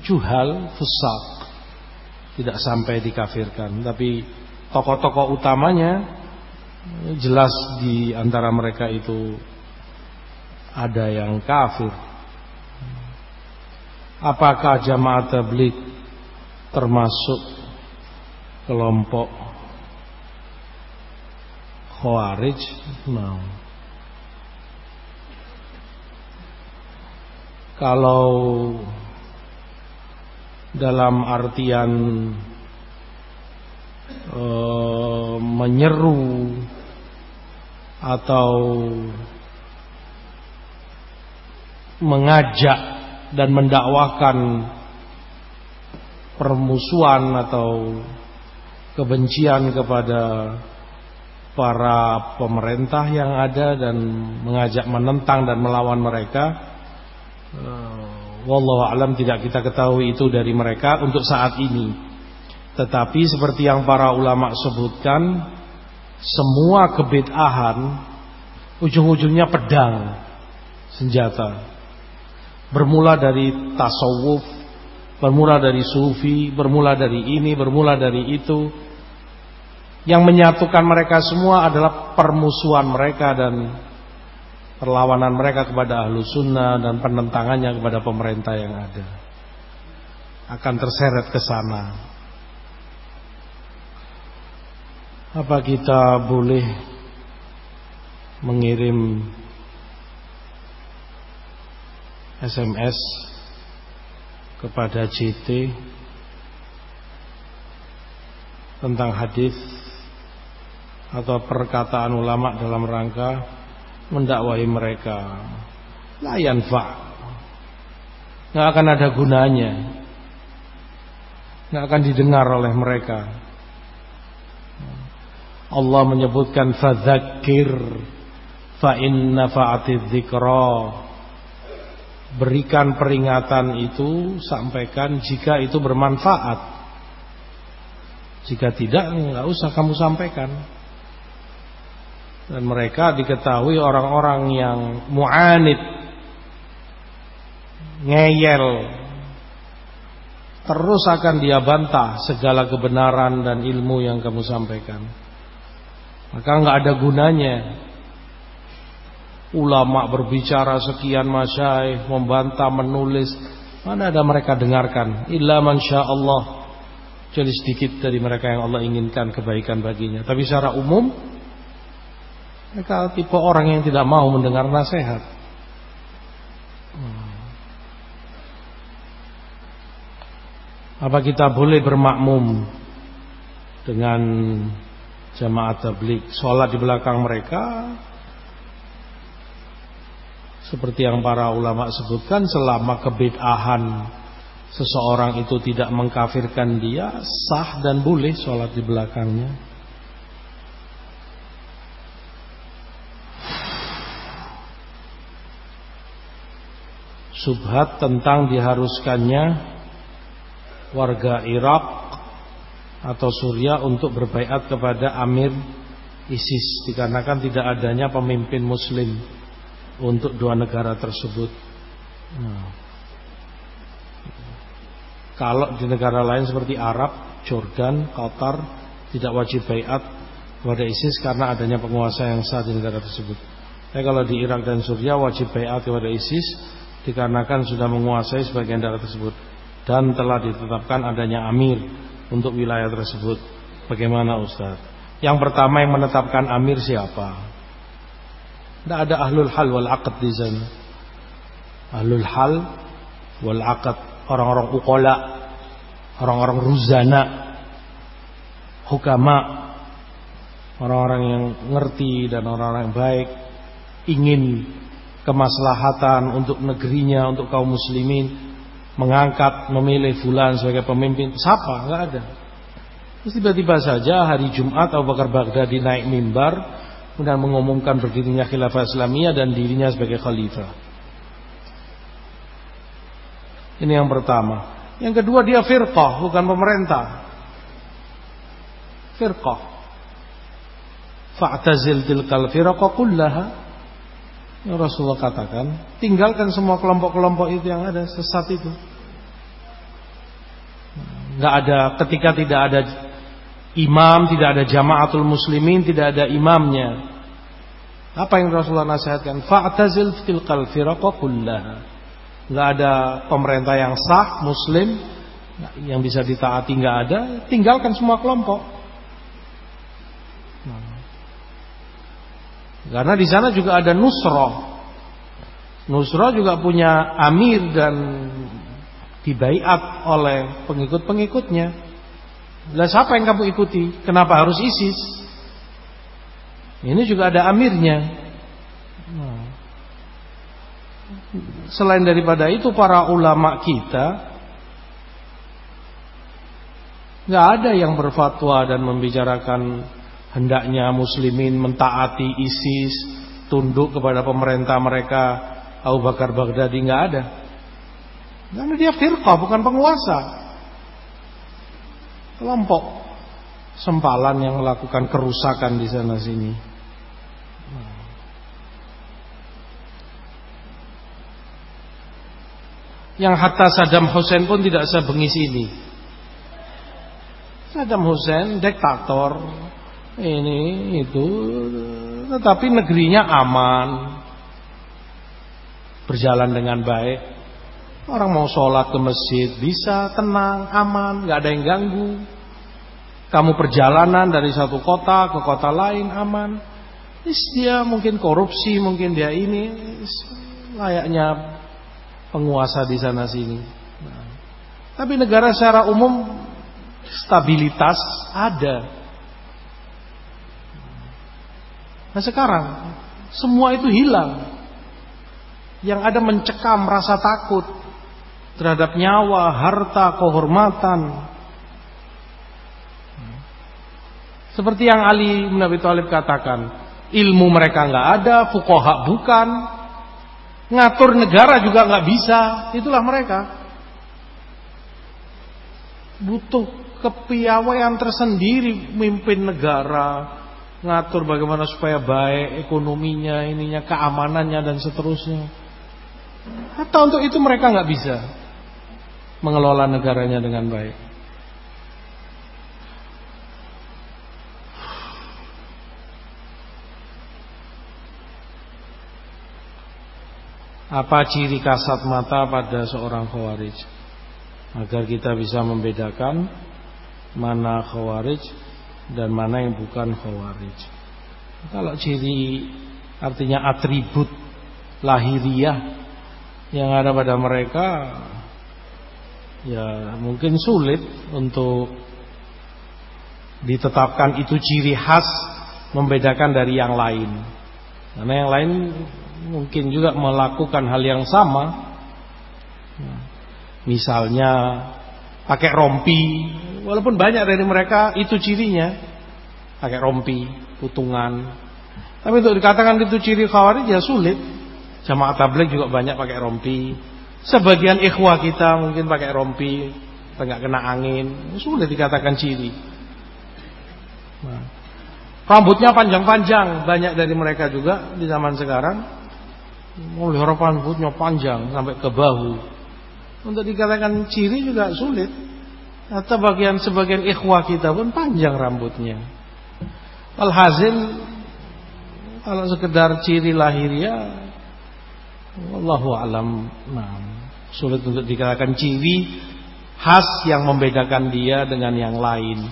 Juhal, fusak. Tidak sampai dikafirkan, tapi tokoh-tokoh utamanya jelas di antara mereka itu ada yang kafir. Apakah jamaah tabligh termasuk kelompok khawarij? Nah. Kalau dalam artian e, menyeru atau mengajak dan mendakwahkan permusuhan atau kebencian kepada para pemerintah yang ada dan mengajak menentang dan melawan mereka eh, wallahu alam tidak kita ketahui itu dari mereka untuk saat ini. Tetapi seperti yang para ulama sebutkan semua kebid'ahan ujung-ujungnya pedang senjata Bermula dari tasawuf, bermula dari sufi, bermula dari ini, bermula dari itu. Yang menyatukan mereka semua adalah permusuhan mereka dan perlawanan mereka kepada ahlu sunnah dan penentangannya kepada pemerintah yang ada. Akan terseret ke sana. Apa kita boleh mengirim SMS kepada JT tentang hadis atau perkataan ulama dalam rangka mendakwahi mereka? Layan fa nggak akan ada gunanya. Nggak akan didengar oleh mereka Allah menyebutkan fadzakir fa inna dzikra berikan peringatan itu sampaikan jika itu bermanfaat. Jika tidak nggak usah kamu sampaikan. Dan mereka diketahui orang-orang yang mu'anid ngeyel. Terus akan dia bantah segala kebenaran dan ilmu yang kamu sampaikan maka nggak ada gunanya Ulama berbicara sekian masyaih, membantah, menulis. Mana ada mereka dengarkan? Illa mansya Allah. Jadi sedikit dari mereka yang Allah inginkan kebaikan baginya. Tapi secara umum, mereka tipe orang yang tidak mau mendengar nasihat. Hmm. Apa kita boleh bermakmum dengan jamaah tablik sholat di belakang mereka seperti yang para ulama sebutkan selama kebid'ahan seseorang itu tidak mengkafirkan dia sah dan boleh sholat di belakangnya. Subhat tentang diharuskannya warga Irak atau Suriah untuk berbaikat kepada Amir ISIS dikarenakan tidak adanya pemimpin muslim untuk dua negara tersebut. Nah. Kalau di negara lain seperti Arab, Jordan, Qatar tidak wajib bayat kepada ISIS karena adanya penguasa yang sah di negara tersebut. Tapi kalau di Irak dan Suriah wajib bayat kepada ISIS dikarenakan sudah menguasai sebagian daerah tersebut dan telah ditetapkan adanya amir untuk wilayah tersebut. Bagaimana Ustaz? Yang pertama yang menetapkan amir siapa? Tidak ada ahlul hal wal aqad di sana. Ahlul hal wal aqad, orang-orang ukola, orang-orang ruzana, hukama, orang-orang yang ngerti dan orang-orang yang baik, ingin kemaslahatan untuk negerinya, untuk kaum muslimin, mengangkat, memilih fulan sebagai pemimpin. Siapa? Enggak ada. Terus tiba-tiba saja hari Jumat Abu Bakar Baghdadi naik mimbar kemudian mengumumkan berdirinya khilafah Islamiyah dan dirinya sebagai khalifah. Ini yang pertama. Yang kedua dia firqah, bukan pemerintah. Firqah. Fa'tazil tilkal firqah kullaha. Yang Rasulullah katakan, tinggalkan semua kelompok-kelompok itu yang ada sesat itu. Nggak ada ketika tidak ada imam, tidak ada jamaatul muslimin, tidak ada imamnya. Apa yang Rasulullah nasihatkan? Fa'tazil tilkal firaqa kullaha. Ada pemerintah yang sah, muslim, yang bisa ditaati nggak ada, tinggalkan semua kelompok. Karena di sana juga ada Nusra. Nusra juga punya amir dan dibaiat oleh pengikut-pengikutnya. Lah siapa yang kamu ikuti? Kenapa harus ISIS? Ini juga ada amirnya. Nah. Selain daripada itu para ulama kita nggak ada yang berfatwa dan membicarakan hendaknya muslimin mentaati ISIS, tunduk kepada pemerintah mereka Abu Bakar Baghdadi nggak ada. Karena dia firqah bukan penguasa. Kelompok sempalan yang melakukan kerusakan di sana sini. Yang hatta Saddam Hussein pun tidak sebengis ini. Saddam Hussein diktator, ini itu. Tetapi negerinya aman. Berjalan dengan baik. Orang mau sholat ke masjid bisa tenang aman nggak ada yang ganggu. Kamu perjalanan dari satu kota ke kota lain aman. Is dia mungkin korupsi mungkin dia ini. Layaknya penguasa di sana sini. Nah. tapi negara secara umum stabilitas ada Nah sekarang semua itu hilang. Yang ada mencekam rasa takut terhadap nyawa, harta, kehormatan. Seperti yang Ali bin Abi Thalib katakan, ilmu mereka nggak ada, fukoha bukan, ngatur negara juga nggak bisa, itulah mereka. Butuh kepiawaian tersendiri mimpin negara, ngatur bagaimana supaya baik ekonominya, ininya, keamanannya dan seterusnya. Atau untuk itu mereka nggak bisa mengelola negaranya dengan baik. Apa ciri kasat mata pada seorang khawarij? Agar kita bisa membedakan mana khawarij dan mana yang bukan khawarij. Kalau ciri artinya atribut lahiriah yang ada pada mereka ya mungkin sulit untuk ditetapkan itu ciri khas membedakan dari yang lain. Karena yang lain mungkin juga melakukan hal yang sama. Misalnya pakai rompi Walaupun banyak dari mereka itu cirinya pakai rompi, putungan. Tapi untuk dikatakan itu ciri khawarij ya sulit. Jamaah tabligh juga banyak pakai rompi. Sebagian ikhwah kita mungkin pakai rompi, enggak kena angin, sulit dikatakan ciri. Nah. Rambutnya panjang-panjang, banyak dari mereka juga di zaman sekarang. Mulai rambutnya panjang sampai ke bahu. Untuk dikatakan ciri juga sulit. Atau bagian sebagian ikhwah kita pun panjang rambutnya. Alhasil kalau sekedar ciri lahiriah wallahu alam nah, sulit untuk dikatakan ciri khas yang membedakan dia dengan yang lain.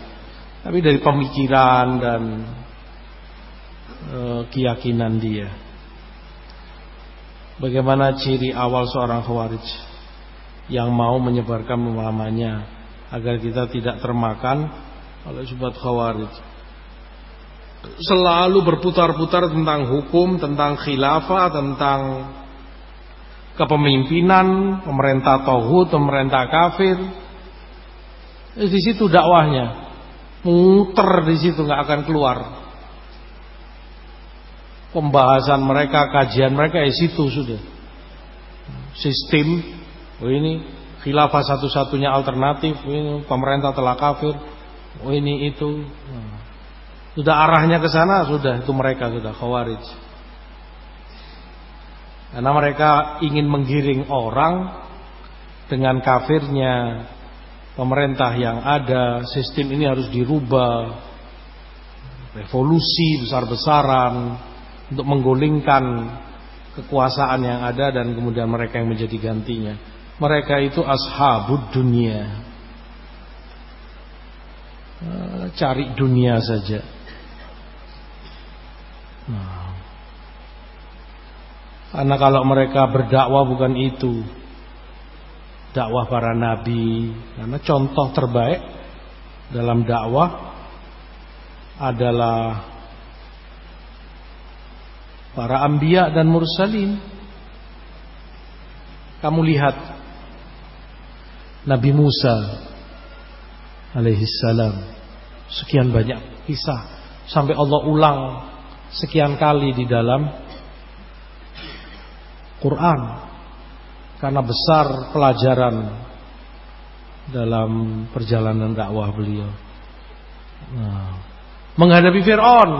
Tapi dari pemikiran dan e, keyakinan dia. Bagaimana ciri awal seorang khawarij yang mau menyebarkan pemahamannya agar kita tidak termakan oleh subhat khawarij. Selalu berputar-putar tentang hukum, tentang khilafah, tentang kepemimpinan, pemerintah tauhid, pemerintah kafir. Di situ dakwahnya. Muter di situ nggak akan keluar. Pembahasan mereka, kajian mereka di situ sudah. Sistem, oh ini khilafah satu-satunya alternatif ini pemerintah telah kafir oh ini itu sudah arahnya ke sana sudah itu mereka sudah khawarij Karena mereka ingin menggiring orang dengan kafirnya pemerintah yang ada, sistem ini harus dirubah. Revolusi besar-besaran untuk menggulingkan kekuasaan yang ada dan kemudian mereka yang menjadi gantinya. Mereka itu ashabud dunia. Eh, cari dunia saja. Nah. Karena kalau mereka berdakwah bukan itu dakwah para nabi. Karena contoh terbaik dalam dakwah adalah para anbiya dan mursalin. Kamu lihat Nabi Musa alaihi salam sekian banyak kisah sampai Allah ulang sekian kali di dalam Quran karena besar pelajaran dalam perjalanan dakwah beliau. Nah, menghadapi Fir'aun,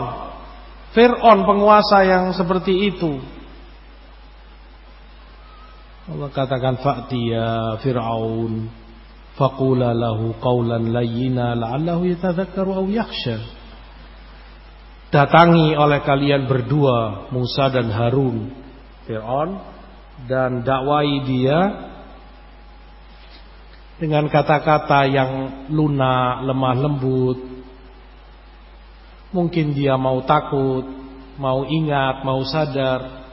Fir'aun penguasa yang seperti itu. Allah katakan fa'tiya Fir'aun faqula lahu qawlan layyina la'allahu yatadzakkaru aw yakhsha. Datangi oleh kalian berdua Musa dan Harun Fir'aun dan dakwai dia dengan kata-kata yang lunak, lemah lembut. Mungkin dia mau takut, mau ingat, mau sadar.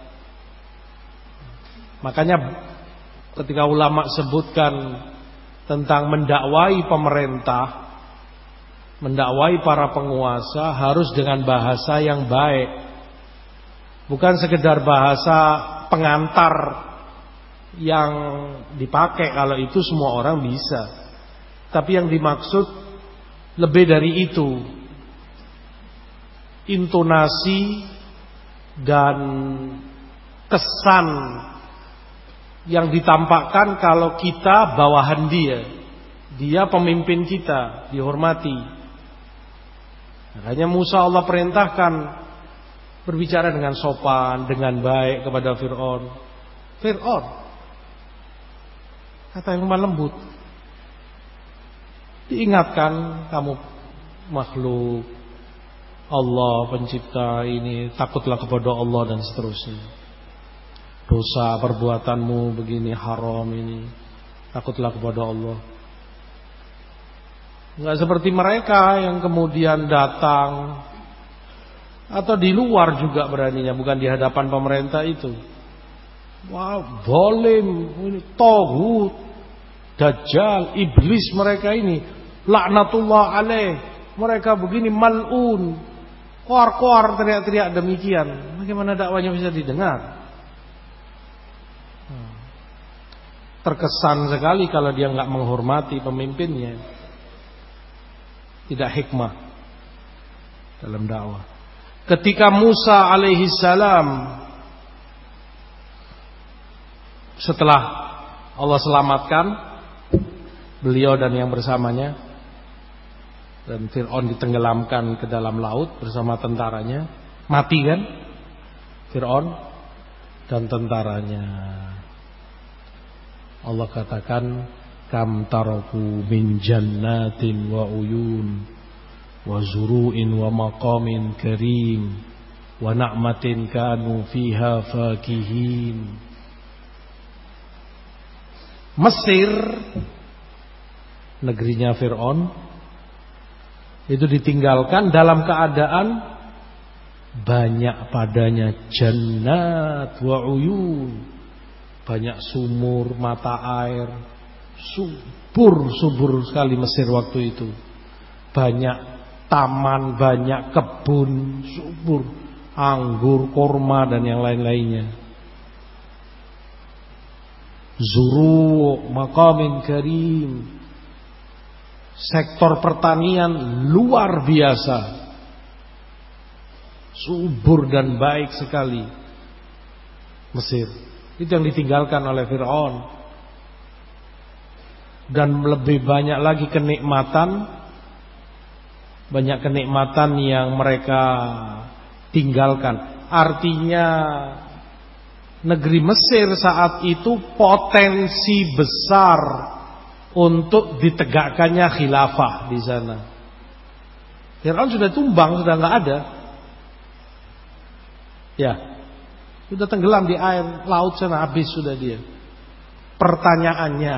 Makanya ketika ulama sebutkan tentang mendakwai pemerintah, mendakwai para penguasa harus dengan bahasa yang baik. Bukan sekedar bahasa pengantar yang dipakai kalau itu semua orang bisa. Tapi yang dimaksud lebih dari itu. Intonasi dan kesan yang ditampakkan kalau kita bawahan dia. Dia pemimpin kita, dihormati. Makanya Musa Allah perintahkan berbicara dengan sopan, dengan baik kepada Fir'aun. Fir'aun, kata yang lembut. Diingatkan kamu makhluk Allah pencipta ini takutlah kepada Allah dan seterusnya. Dosa perbuatanmu begini haram ini. Takutlah kepada Allah. Enggak seperti mereka yang kemudian datang. Atau di luar juga beraninya bukan di hadapan pemerintah itu. Wah bolim ini tohut dajjal iblis mereka ini. Laknatullah alaih mereka begini malun. Koar-koar teriak-teriak demikian. Bagaimana dakwanya bisa didengar hmm. Terkesan sekali kalau dia nggak menghormati pemimpinnya. Tidak hikmah dalam dakwah. Ketika Musa alaihi salam setelah Allah selamatkan beliau dan yang bersamanya dan Fir'aun ditenggelamkan ke dalam laut bersama tentaranya mati kan Fir'aun dan tentaranya Allah katakan kam taraku min jannatin wa uyun wa zuru'in wa maqamin karim wa na'matin kanu fiha fakihin. Mesir negerinya Fir'aun itu ditinggalkan dalam keadaan banyak padanya jannat wa uyun banyak sumur mata air subur subur sekali Mesir waktu itu banyak taman, banyak kebun, subur, anggur, korma dan yang lain-lainnya. Zuru makamin karim. Sektor pertanian luar biasa. Subur dan baik sekali. Mesir. Itu yang ditinggalkan oleh Fir'aun. Dan lebih banyak lagi kenikmatan banyak kenikmatan yang mereka tinggalkan. Artinya negeri Mesir saat itu potensi besar untuk ditegakkannya khilafah di sana. Fir'aun sudah tumbang, sudah nggak ada. Ya, sudah tenggelam di air laut sana habis sudah dia. Pertanyaannya,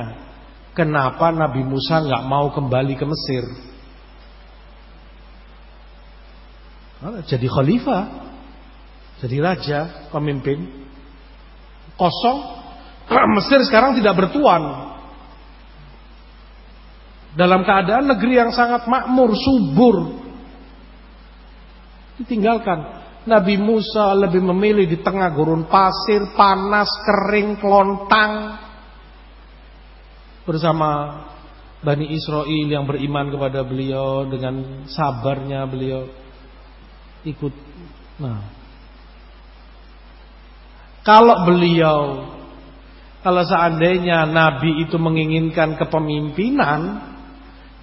kenapa Nabi Musa nggak mau kembali ke Mesir? Jadi khalifah, jadi raja, pemimpin. Kosong, <clears throat> Mesir sekarang tidak bertuan. Dalam keadaan negeri yang sangat makmur, subur. Ditinggalkan. Nabi Musa lebih memilih di tengah gurun pasir, panas, kering, kelontang. Bersama Bani Israel yang beriman kepada beliau dengan sabarnya beliau ikut. Nah, kalau beliau, kalau seandainya Nabi itu menginginkan kepemimpinan,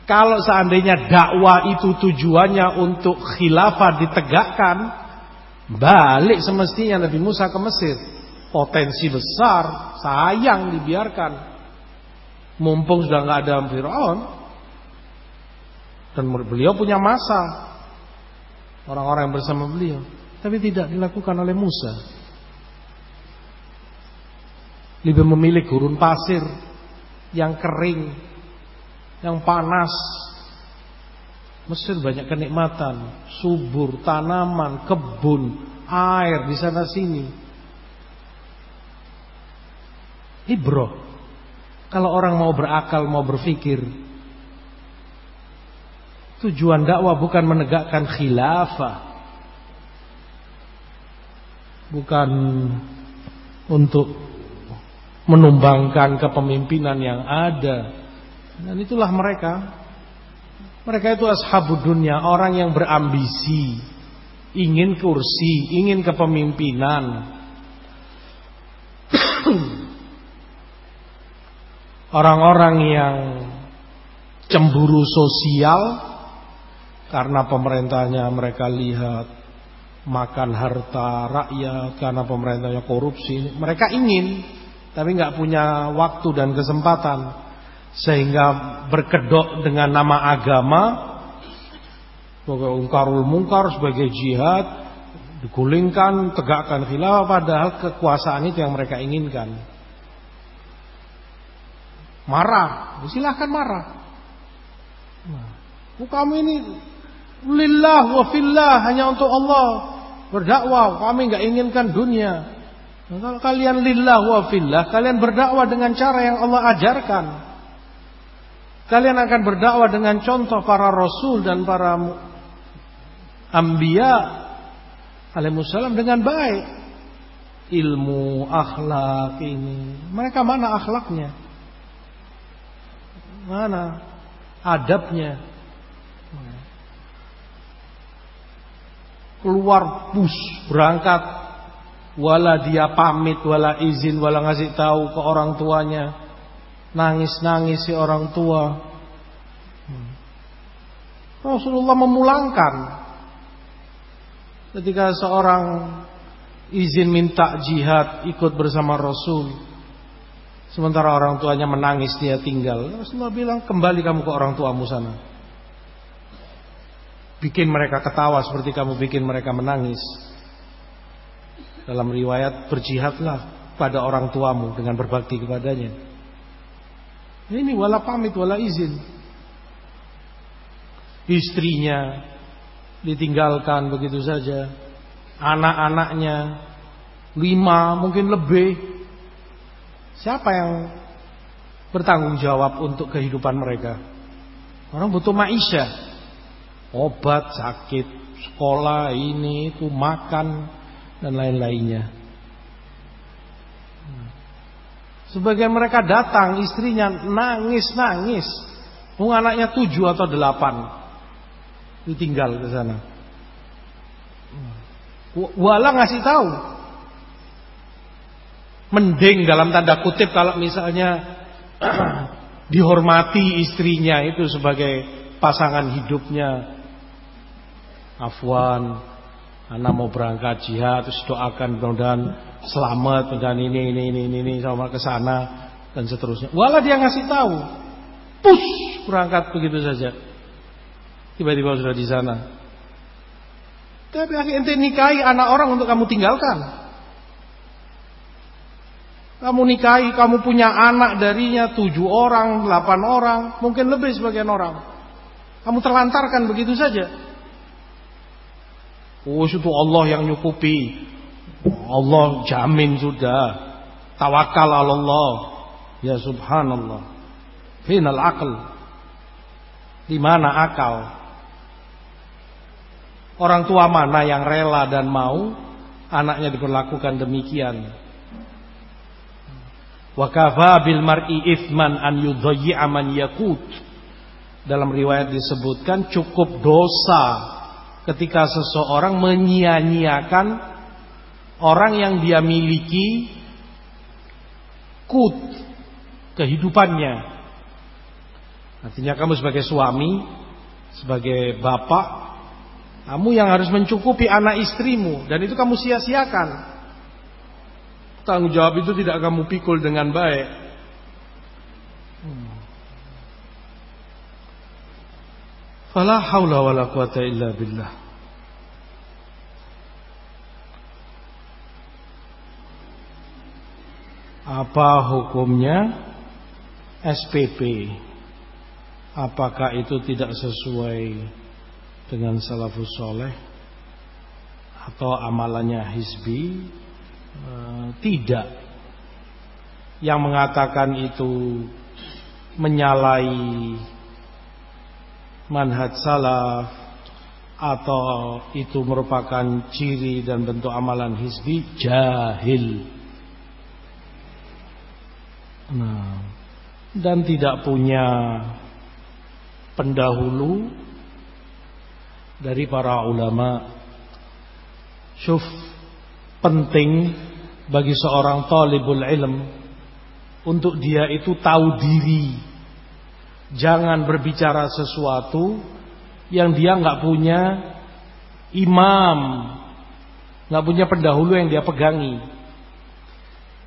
kalau seandainya dakwah itu tujuannya untuk khilafah ditegakkan, balik semestinya Nabi Musa ke Mesir. Potensi besar, sayang dibiarkan. Mumpung sudah nggak ada Fir'aun. Dan beliau punya masa. Orang-orang yang bersama beliau. Tapi tidak dilakukan oleh Musa. Lebih memilih gurun pasir yang kering, yang panas. Mesir banyak kenikmatan, subur, tanaman, kebun, air di sana sini. Ibroh. Kalau orang mau berakal, mau berpikir, tujuan dakwah bukan menegakkan khilafah. Bukan untuk menumbangkan kepemimpinan yang ada dan itulah mereka. Mereka itu ashabud dunia, orang yang berambisi, ingin kursi, ingin kepemimpinan. <clears throat> Orang-orang yang cemburu sosial karena pemerintahnya mereka lihat makan harta rakyat karena pemerintahnya korupsi, mereka ingin tapi nggak punya waktu dan kesempatan sehingga berkedok dengan nama agama sebagai ungkarul mungkar sebagai jihad digulingkan tegakkan khilafah padahal kekuasaan itu yang mereka inginkan. Marah silahkan marah. Nah, kamu ini lillah wa fillah hanya untuk Allah. Berdakwah kami nggak inginkan dunia. Nah, kalau kalian lillah wa fillah kalian berdakwah dengan cara yang Allah ajarkan Kalian akan berdakwah dengan contoh para rasul dan para ambia alaihissalam dengan baik. Ilmu, akhlak ini. Mereka mana akhlaknya? Mana adabnya? Keluar bus, berangkat wala dia pamit, wala izin, wala ngasih tahu ke orang tuanya Nangis-nangis si orang tua. Hmm. Rasulullah memulangkan ketika seorang izin minta jihad ikut bersama Rasul. Sementara orang tuanya menangis dia tinggal. Rasulullah bilang kembali kamu ke orang tuamu sana. Bikin mereka ketawa seperti kamu bikin mereka menangis. Dalam riwayat berjihadlah pada orang tuamu dengan berbakti kepadanya. Ini wala pamit, wala izin. Istrinya ditinggalkan begitu saja. Anak-anaknya lima mungkin lebih. Siapa yang bertanggung jawab untuk kehidupan mereka? Orang butuh maisha. Obat, sakit, sekolah, ini, itu, makan, dan lain-lainnya. Sebagian mereka datang, istrinya nangis-nangis. Mungkin anaknya tujuh atau delapan. Ditinggal ke sana. Wala ngasih tahu. Mending dalam tanda kutip kalau misalnya <clears throat> dihormati istrinya itu sebagai pasangan hidupnya. Afwan, anak mau berangkat jihad terus doakan mudah-mudahan selamat dan ini ini ini ini, sama ke sana dan seterusnya. Walah dia ngasih tahu. Push berangkat begitu saja. Tiba-tiba sudah di sana. Tapi akhirnya nikahi anak orang untuk kamu tinggalkan. Kamu nikahi, kamu punya anak darinya tujuh orang, delapan orang, mungkin lebih sebagian orang. Kamu terlantarkan begitu saja. Oh, itu Allah yang nyukupi. Allah jamin sudah. Tawakal Allah. Ya subhanallah. Final akal. Di mana akal? Orang tua mana yang rela dan mau anaknya diperlakukan demikian? Wa kafa bil mar'i ithman an yudhayyi'a man yakut. Dalam riwayat disebutkan cukup dosa ketika seseorang menyia-nyiakan orang yang dia miliki kut kehidupannya. Artinya kamu sebagai suami, sebagai bapak, kamu yang harus mencukupi anak istrimu dan itu kamu sia-siakan. Tanggung jawab itu tidak kamu pikul dengan baik. Hmm. Fala haula wala quwata illa billah. Apa hukumnya? SPP apakah itu tidak sesuai dengan salafus soleh? Atau amalannya hizbi? E, tidak. Yang mengatakan itu menyalahi manhaj salaf atau itu merupakan ciri dan bentuk amalan hizbi jahil nah dan tidak punya pendahulu dari para ulama. Syuf penting bagi seorang talibul ilm untuk dia itu tahu diri. Jangan berbicara sesuatu yang dia nggak punya imam, nggak punya pendahulu yang dia pegangi.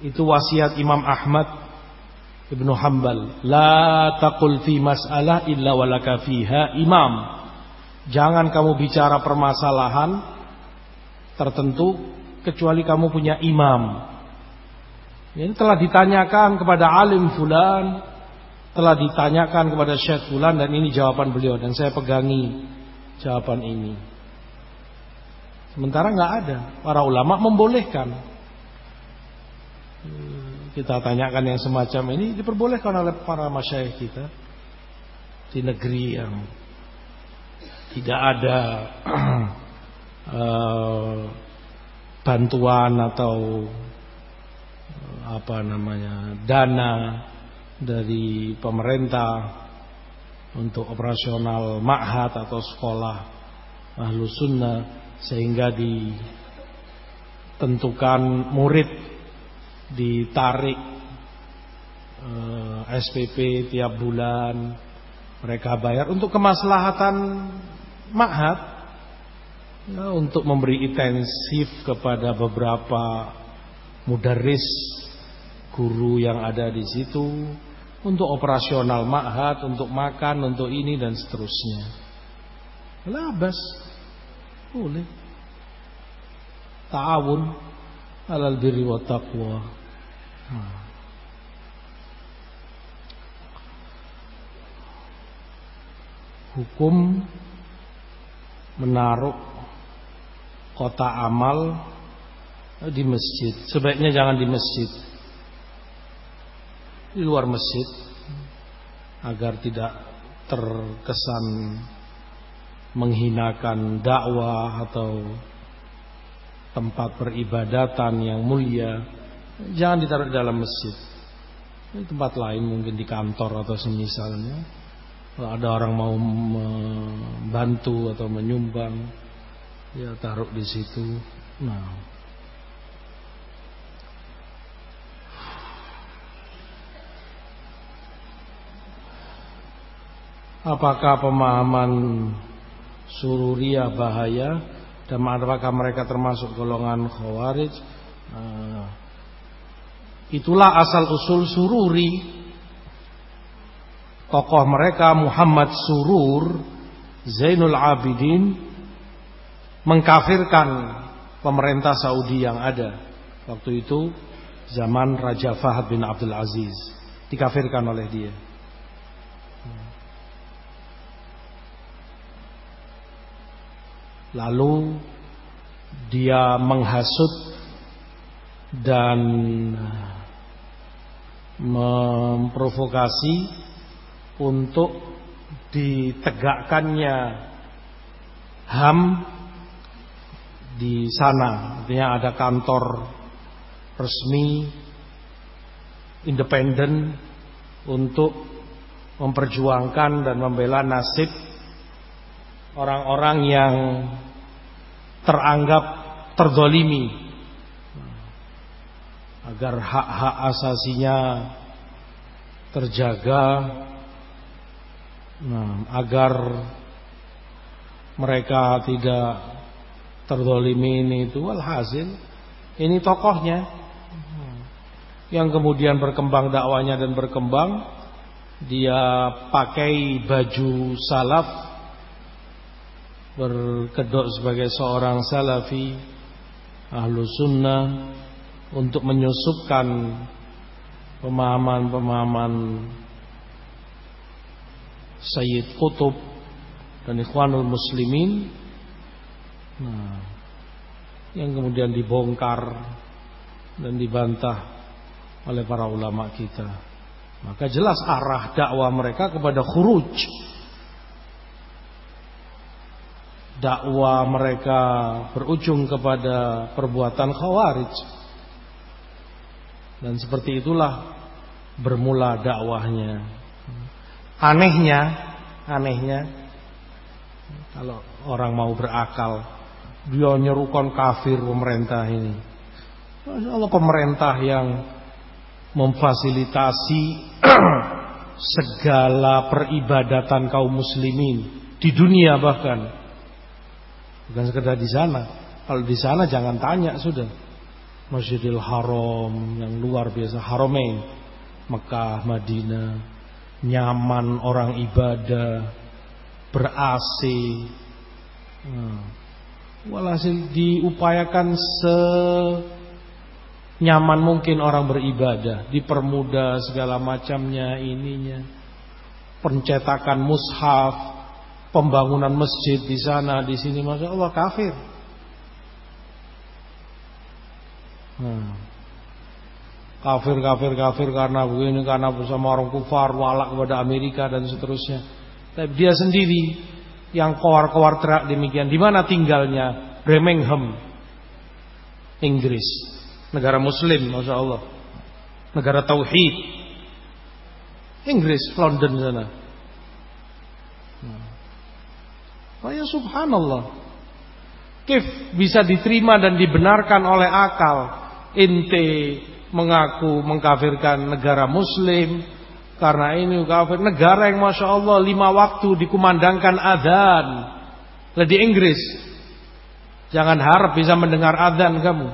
Itu wasiat Imam Ahmad Ibnu Hambal, la taqul fi mas'alah illa walaka fiha imam. Jangan kamu bicara permasalahan tertentu kecuali kamu punya imam. Ini telah ditanyakan kepada alim fulan, telah ditanyakan kepada syekh fulan dan ini jawaban beliau dan saya pegangi jawaban ini. Sementara nggak ada, para ulama membolehkan kita tanyakan yang semacam ini diperbolehkan oleh para masyayikh kita di negeri yang tidak ada uh, <clears throat> bantuan atau uh, apa namanya dana dari pemerintah untuk operasional ma'had atau sekolah ahlu sunnah sehingga ditentukan murid ditarik eh, SPP tiap bulan mereka bayar untuk kemaslahatan ma'had ya, untuk memberi intensif kepada beberapa mudaris guru yang ada di situ untuk operasional ma'had, untuk makan, untuk ini dan seterusnya. Labas. Boleh. Ta'awun alal birri wa taqwa. Hukum menaruh kota amal di masjid. Sebaiknya jangan di masjid. Di luar masjid agar tidak terkesan menghinakan dakwah atau tempat peribadatan yang mulia Jangan ditaruh di dalam masjid. Di tempat lain mungkin di kantor atau semisalnya. Kalau ada orang mau membantu atau menyumbang, ya taruh di situ. Nah, apakah pemahaman sururiah bahaya? dan apakah mereka termasuk golongan khawarij uh, itulah asal usul sururi. Tokoh mereka Muhammad Surur Zainul Abidin mengkafirkan pemerintah Saudi yang ada. Waktu itu zaman Raja Fahad bin Abdul Aziz dikafirkan oleh dia. Lalu dia menghasut dan memprovokasi untuk ditegakkannya HAM di sana. Artinya ada kantor resmi independen untuk memperjuangkan dan membela nasib orang-orang yang teranggap terdolimi agar hak-hak asasinya terjaga. Nah, agar mereka tidak terdolimi ini itu alhasil ini tokohnya. Yang kemudian berkembang dakwanya dan berkembang dia pakai baju salaf berkedok sebagai seorang salafi ahlu sunnah untuk menyusupkan pemahaman-pemahaman Sayyid Qutub dan Ikhwanul Muslimin. Nah, yang kemudian dibongkar dan dibantah oleh para ulama kita. Maka jelas arah dakwah mereka kepada khuruj. Dakwah mereka berujung kepada perbuatan khawarij. Dan seperti itulah bermula dakwahnya. Anehnya, anehnya kalau orang mau berakal, dia nyerukan kafir pemerintah ini. Masya Allah pemerintah yang memfasilitasi <clears throat> segala peribadatan kaum muslimin di dunia bahkan Bukan sekedar di sana. Kalau di sana jangan tanya sudah. Masjidil Haram yang luar biasa, Haramain, Mekah, Madinah, nyaman orang ibadah, ber-AC. Nah, walhasil diupayakan se nyaman mungkin orang beribadah, dipermudah segala macamnya ininya. Pencetakan mushaf, pembangunan masjid di sana di sini masya Allah kafir. Hmm. Kafir kafir kafir karena begini karena bersama orang kufar walak kepada Amerika dan seterusnya. Tapi dia sendiri yang kowar-kowar terak demikian. Di mana tinggalnya? Birmingham, Inggris, negara Muslim, masya Allah, negara Tauhid, Inggris, London sana. Ya subhanallah. Kif bisa diterima dan dibenarkan oleh akal. Inti mengaku mengkafirkan negara muslim. Karena ini kafir. Negara yang Masya Allah lima waktu dikumandangkan adhan. Di Inggris. Jangan harap bisa mendengar adhan kamu.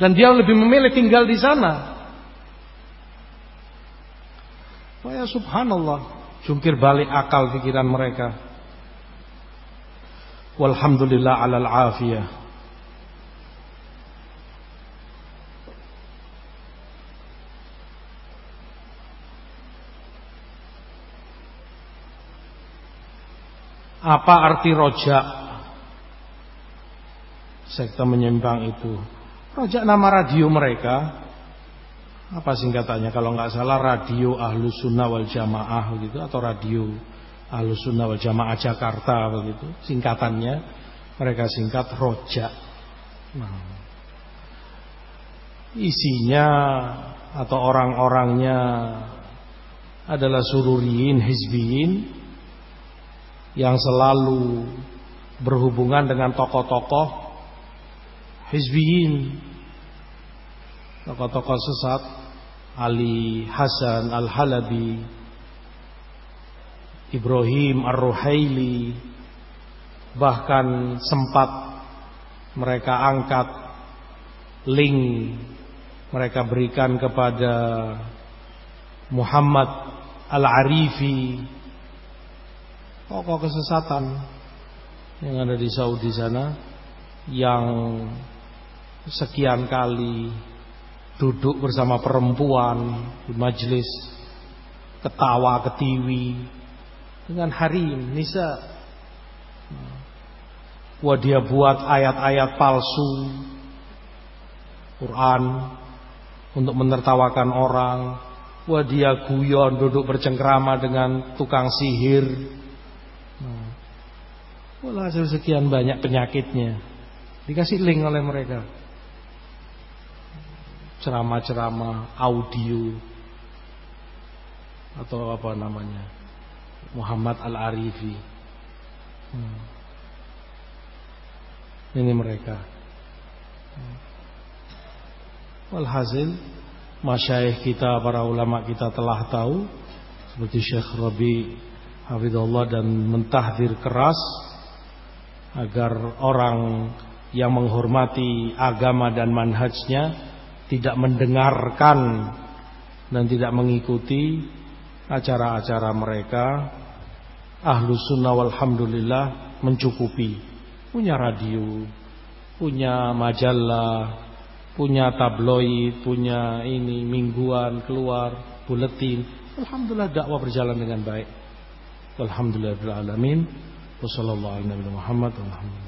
Dan dia lebih memilih tinggal di sana. Ya subhanallah. Jungkir balik akal pikiran mereka. Walhamdulillah alal afiyah. Apa arti rojak? Sekte menyimpang itu. Rojak nama radio mereka. Apa singkatannya? Kalau nggak salah radio ahlu sunnah wal jamaah gitu atau radio Ahlussunnah wal Jamaah Jakarta begitu singkatannya mereka singkat rojak nah, isinya atau orang-orangnya adalah sururiin hizbiyin yang selalu berhubungan dengan tokoh-tokoh hizbiyin tokoh-tokoh sesat Ali Hasan Al-Halabi Ibrahim Ar-Ruhaili bahkan sempat mereka angkat link mereka berikan kepada Muhammad Al-Arifi tokoh kesesatan yang ada di Saudi sana yang sekian kali duduk bersama perempuan di majelis ketawa ketiwi dengan hari Nisa Wah dia buat ayat-ayat palsu Quran untuk menertawakan orang. Wah dia guyon duduk bercengkrama dengan tukang sihir. Wah sekian banyak penyakitnya. Dikasih link oleh mereka. Ceramah-ceramah audio atau apa namanya Muhammad Al Arifi. Hmm. Ini mereka. Walhasil Masyayikh kita, para ulama kita telah tahu Seperti Syekh Rabi Hafidullah dan mentahdir keras Agar orang yang menghormati agama dan manhajnya Tidak mendengarkan dan tidak mengikuti acara-acara mereka Ahlu sunnah walhamdulillah mencukupi Punya radio Punya majalah punya tabloid, punya ini mingguan keluar, buletin. Alhamdulillah dakwah berjalan dengan baik. Alhamdulillah alamin. Alaihi Muhammad. Alhamdulillah.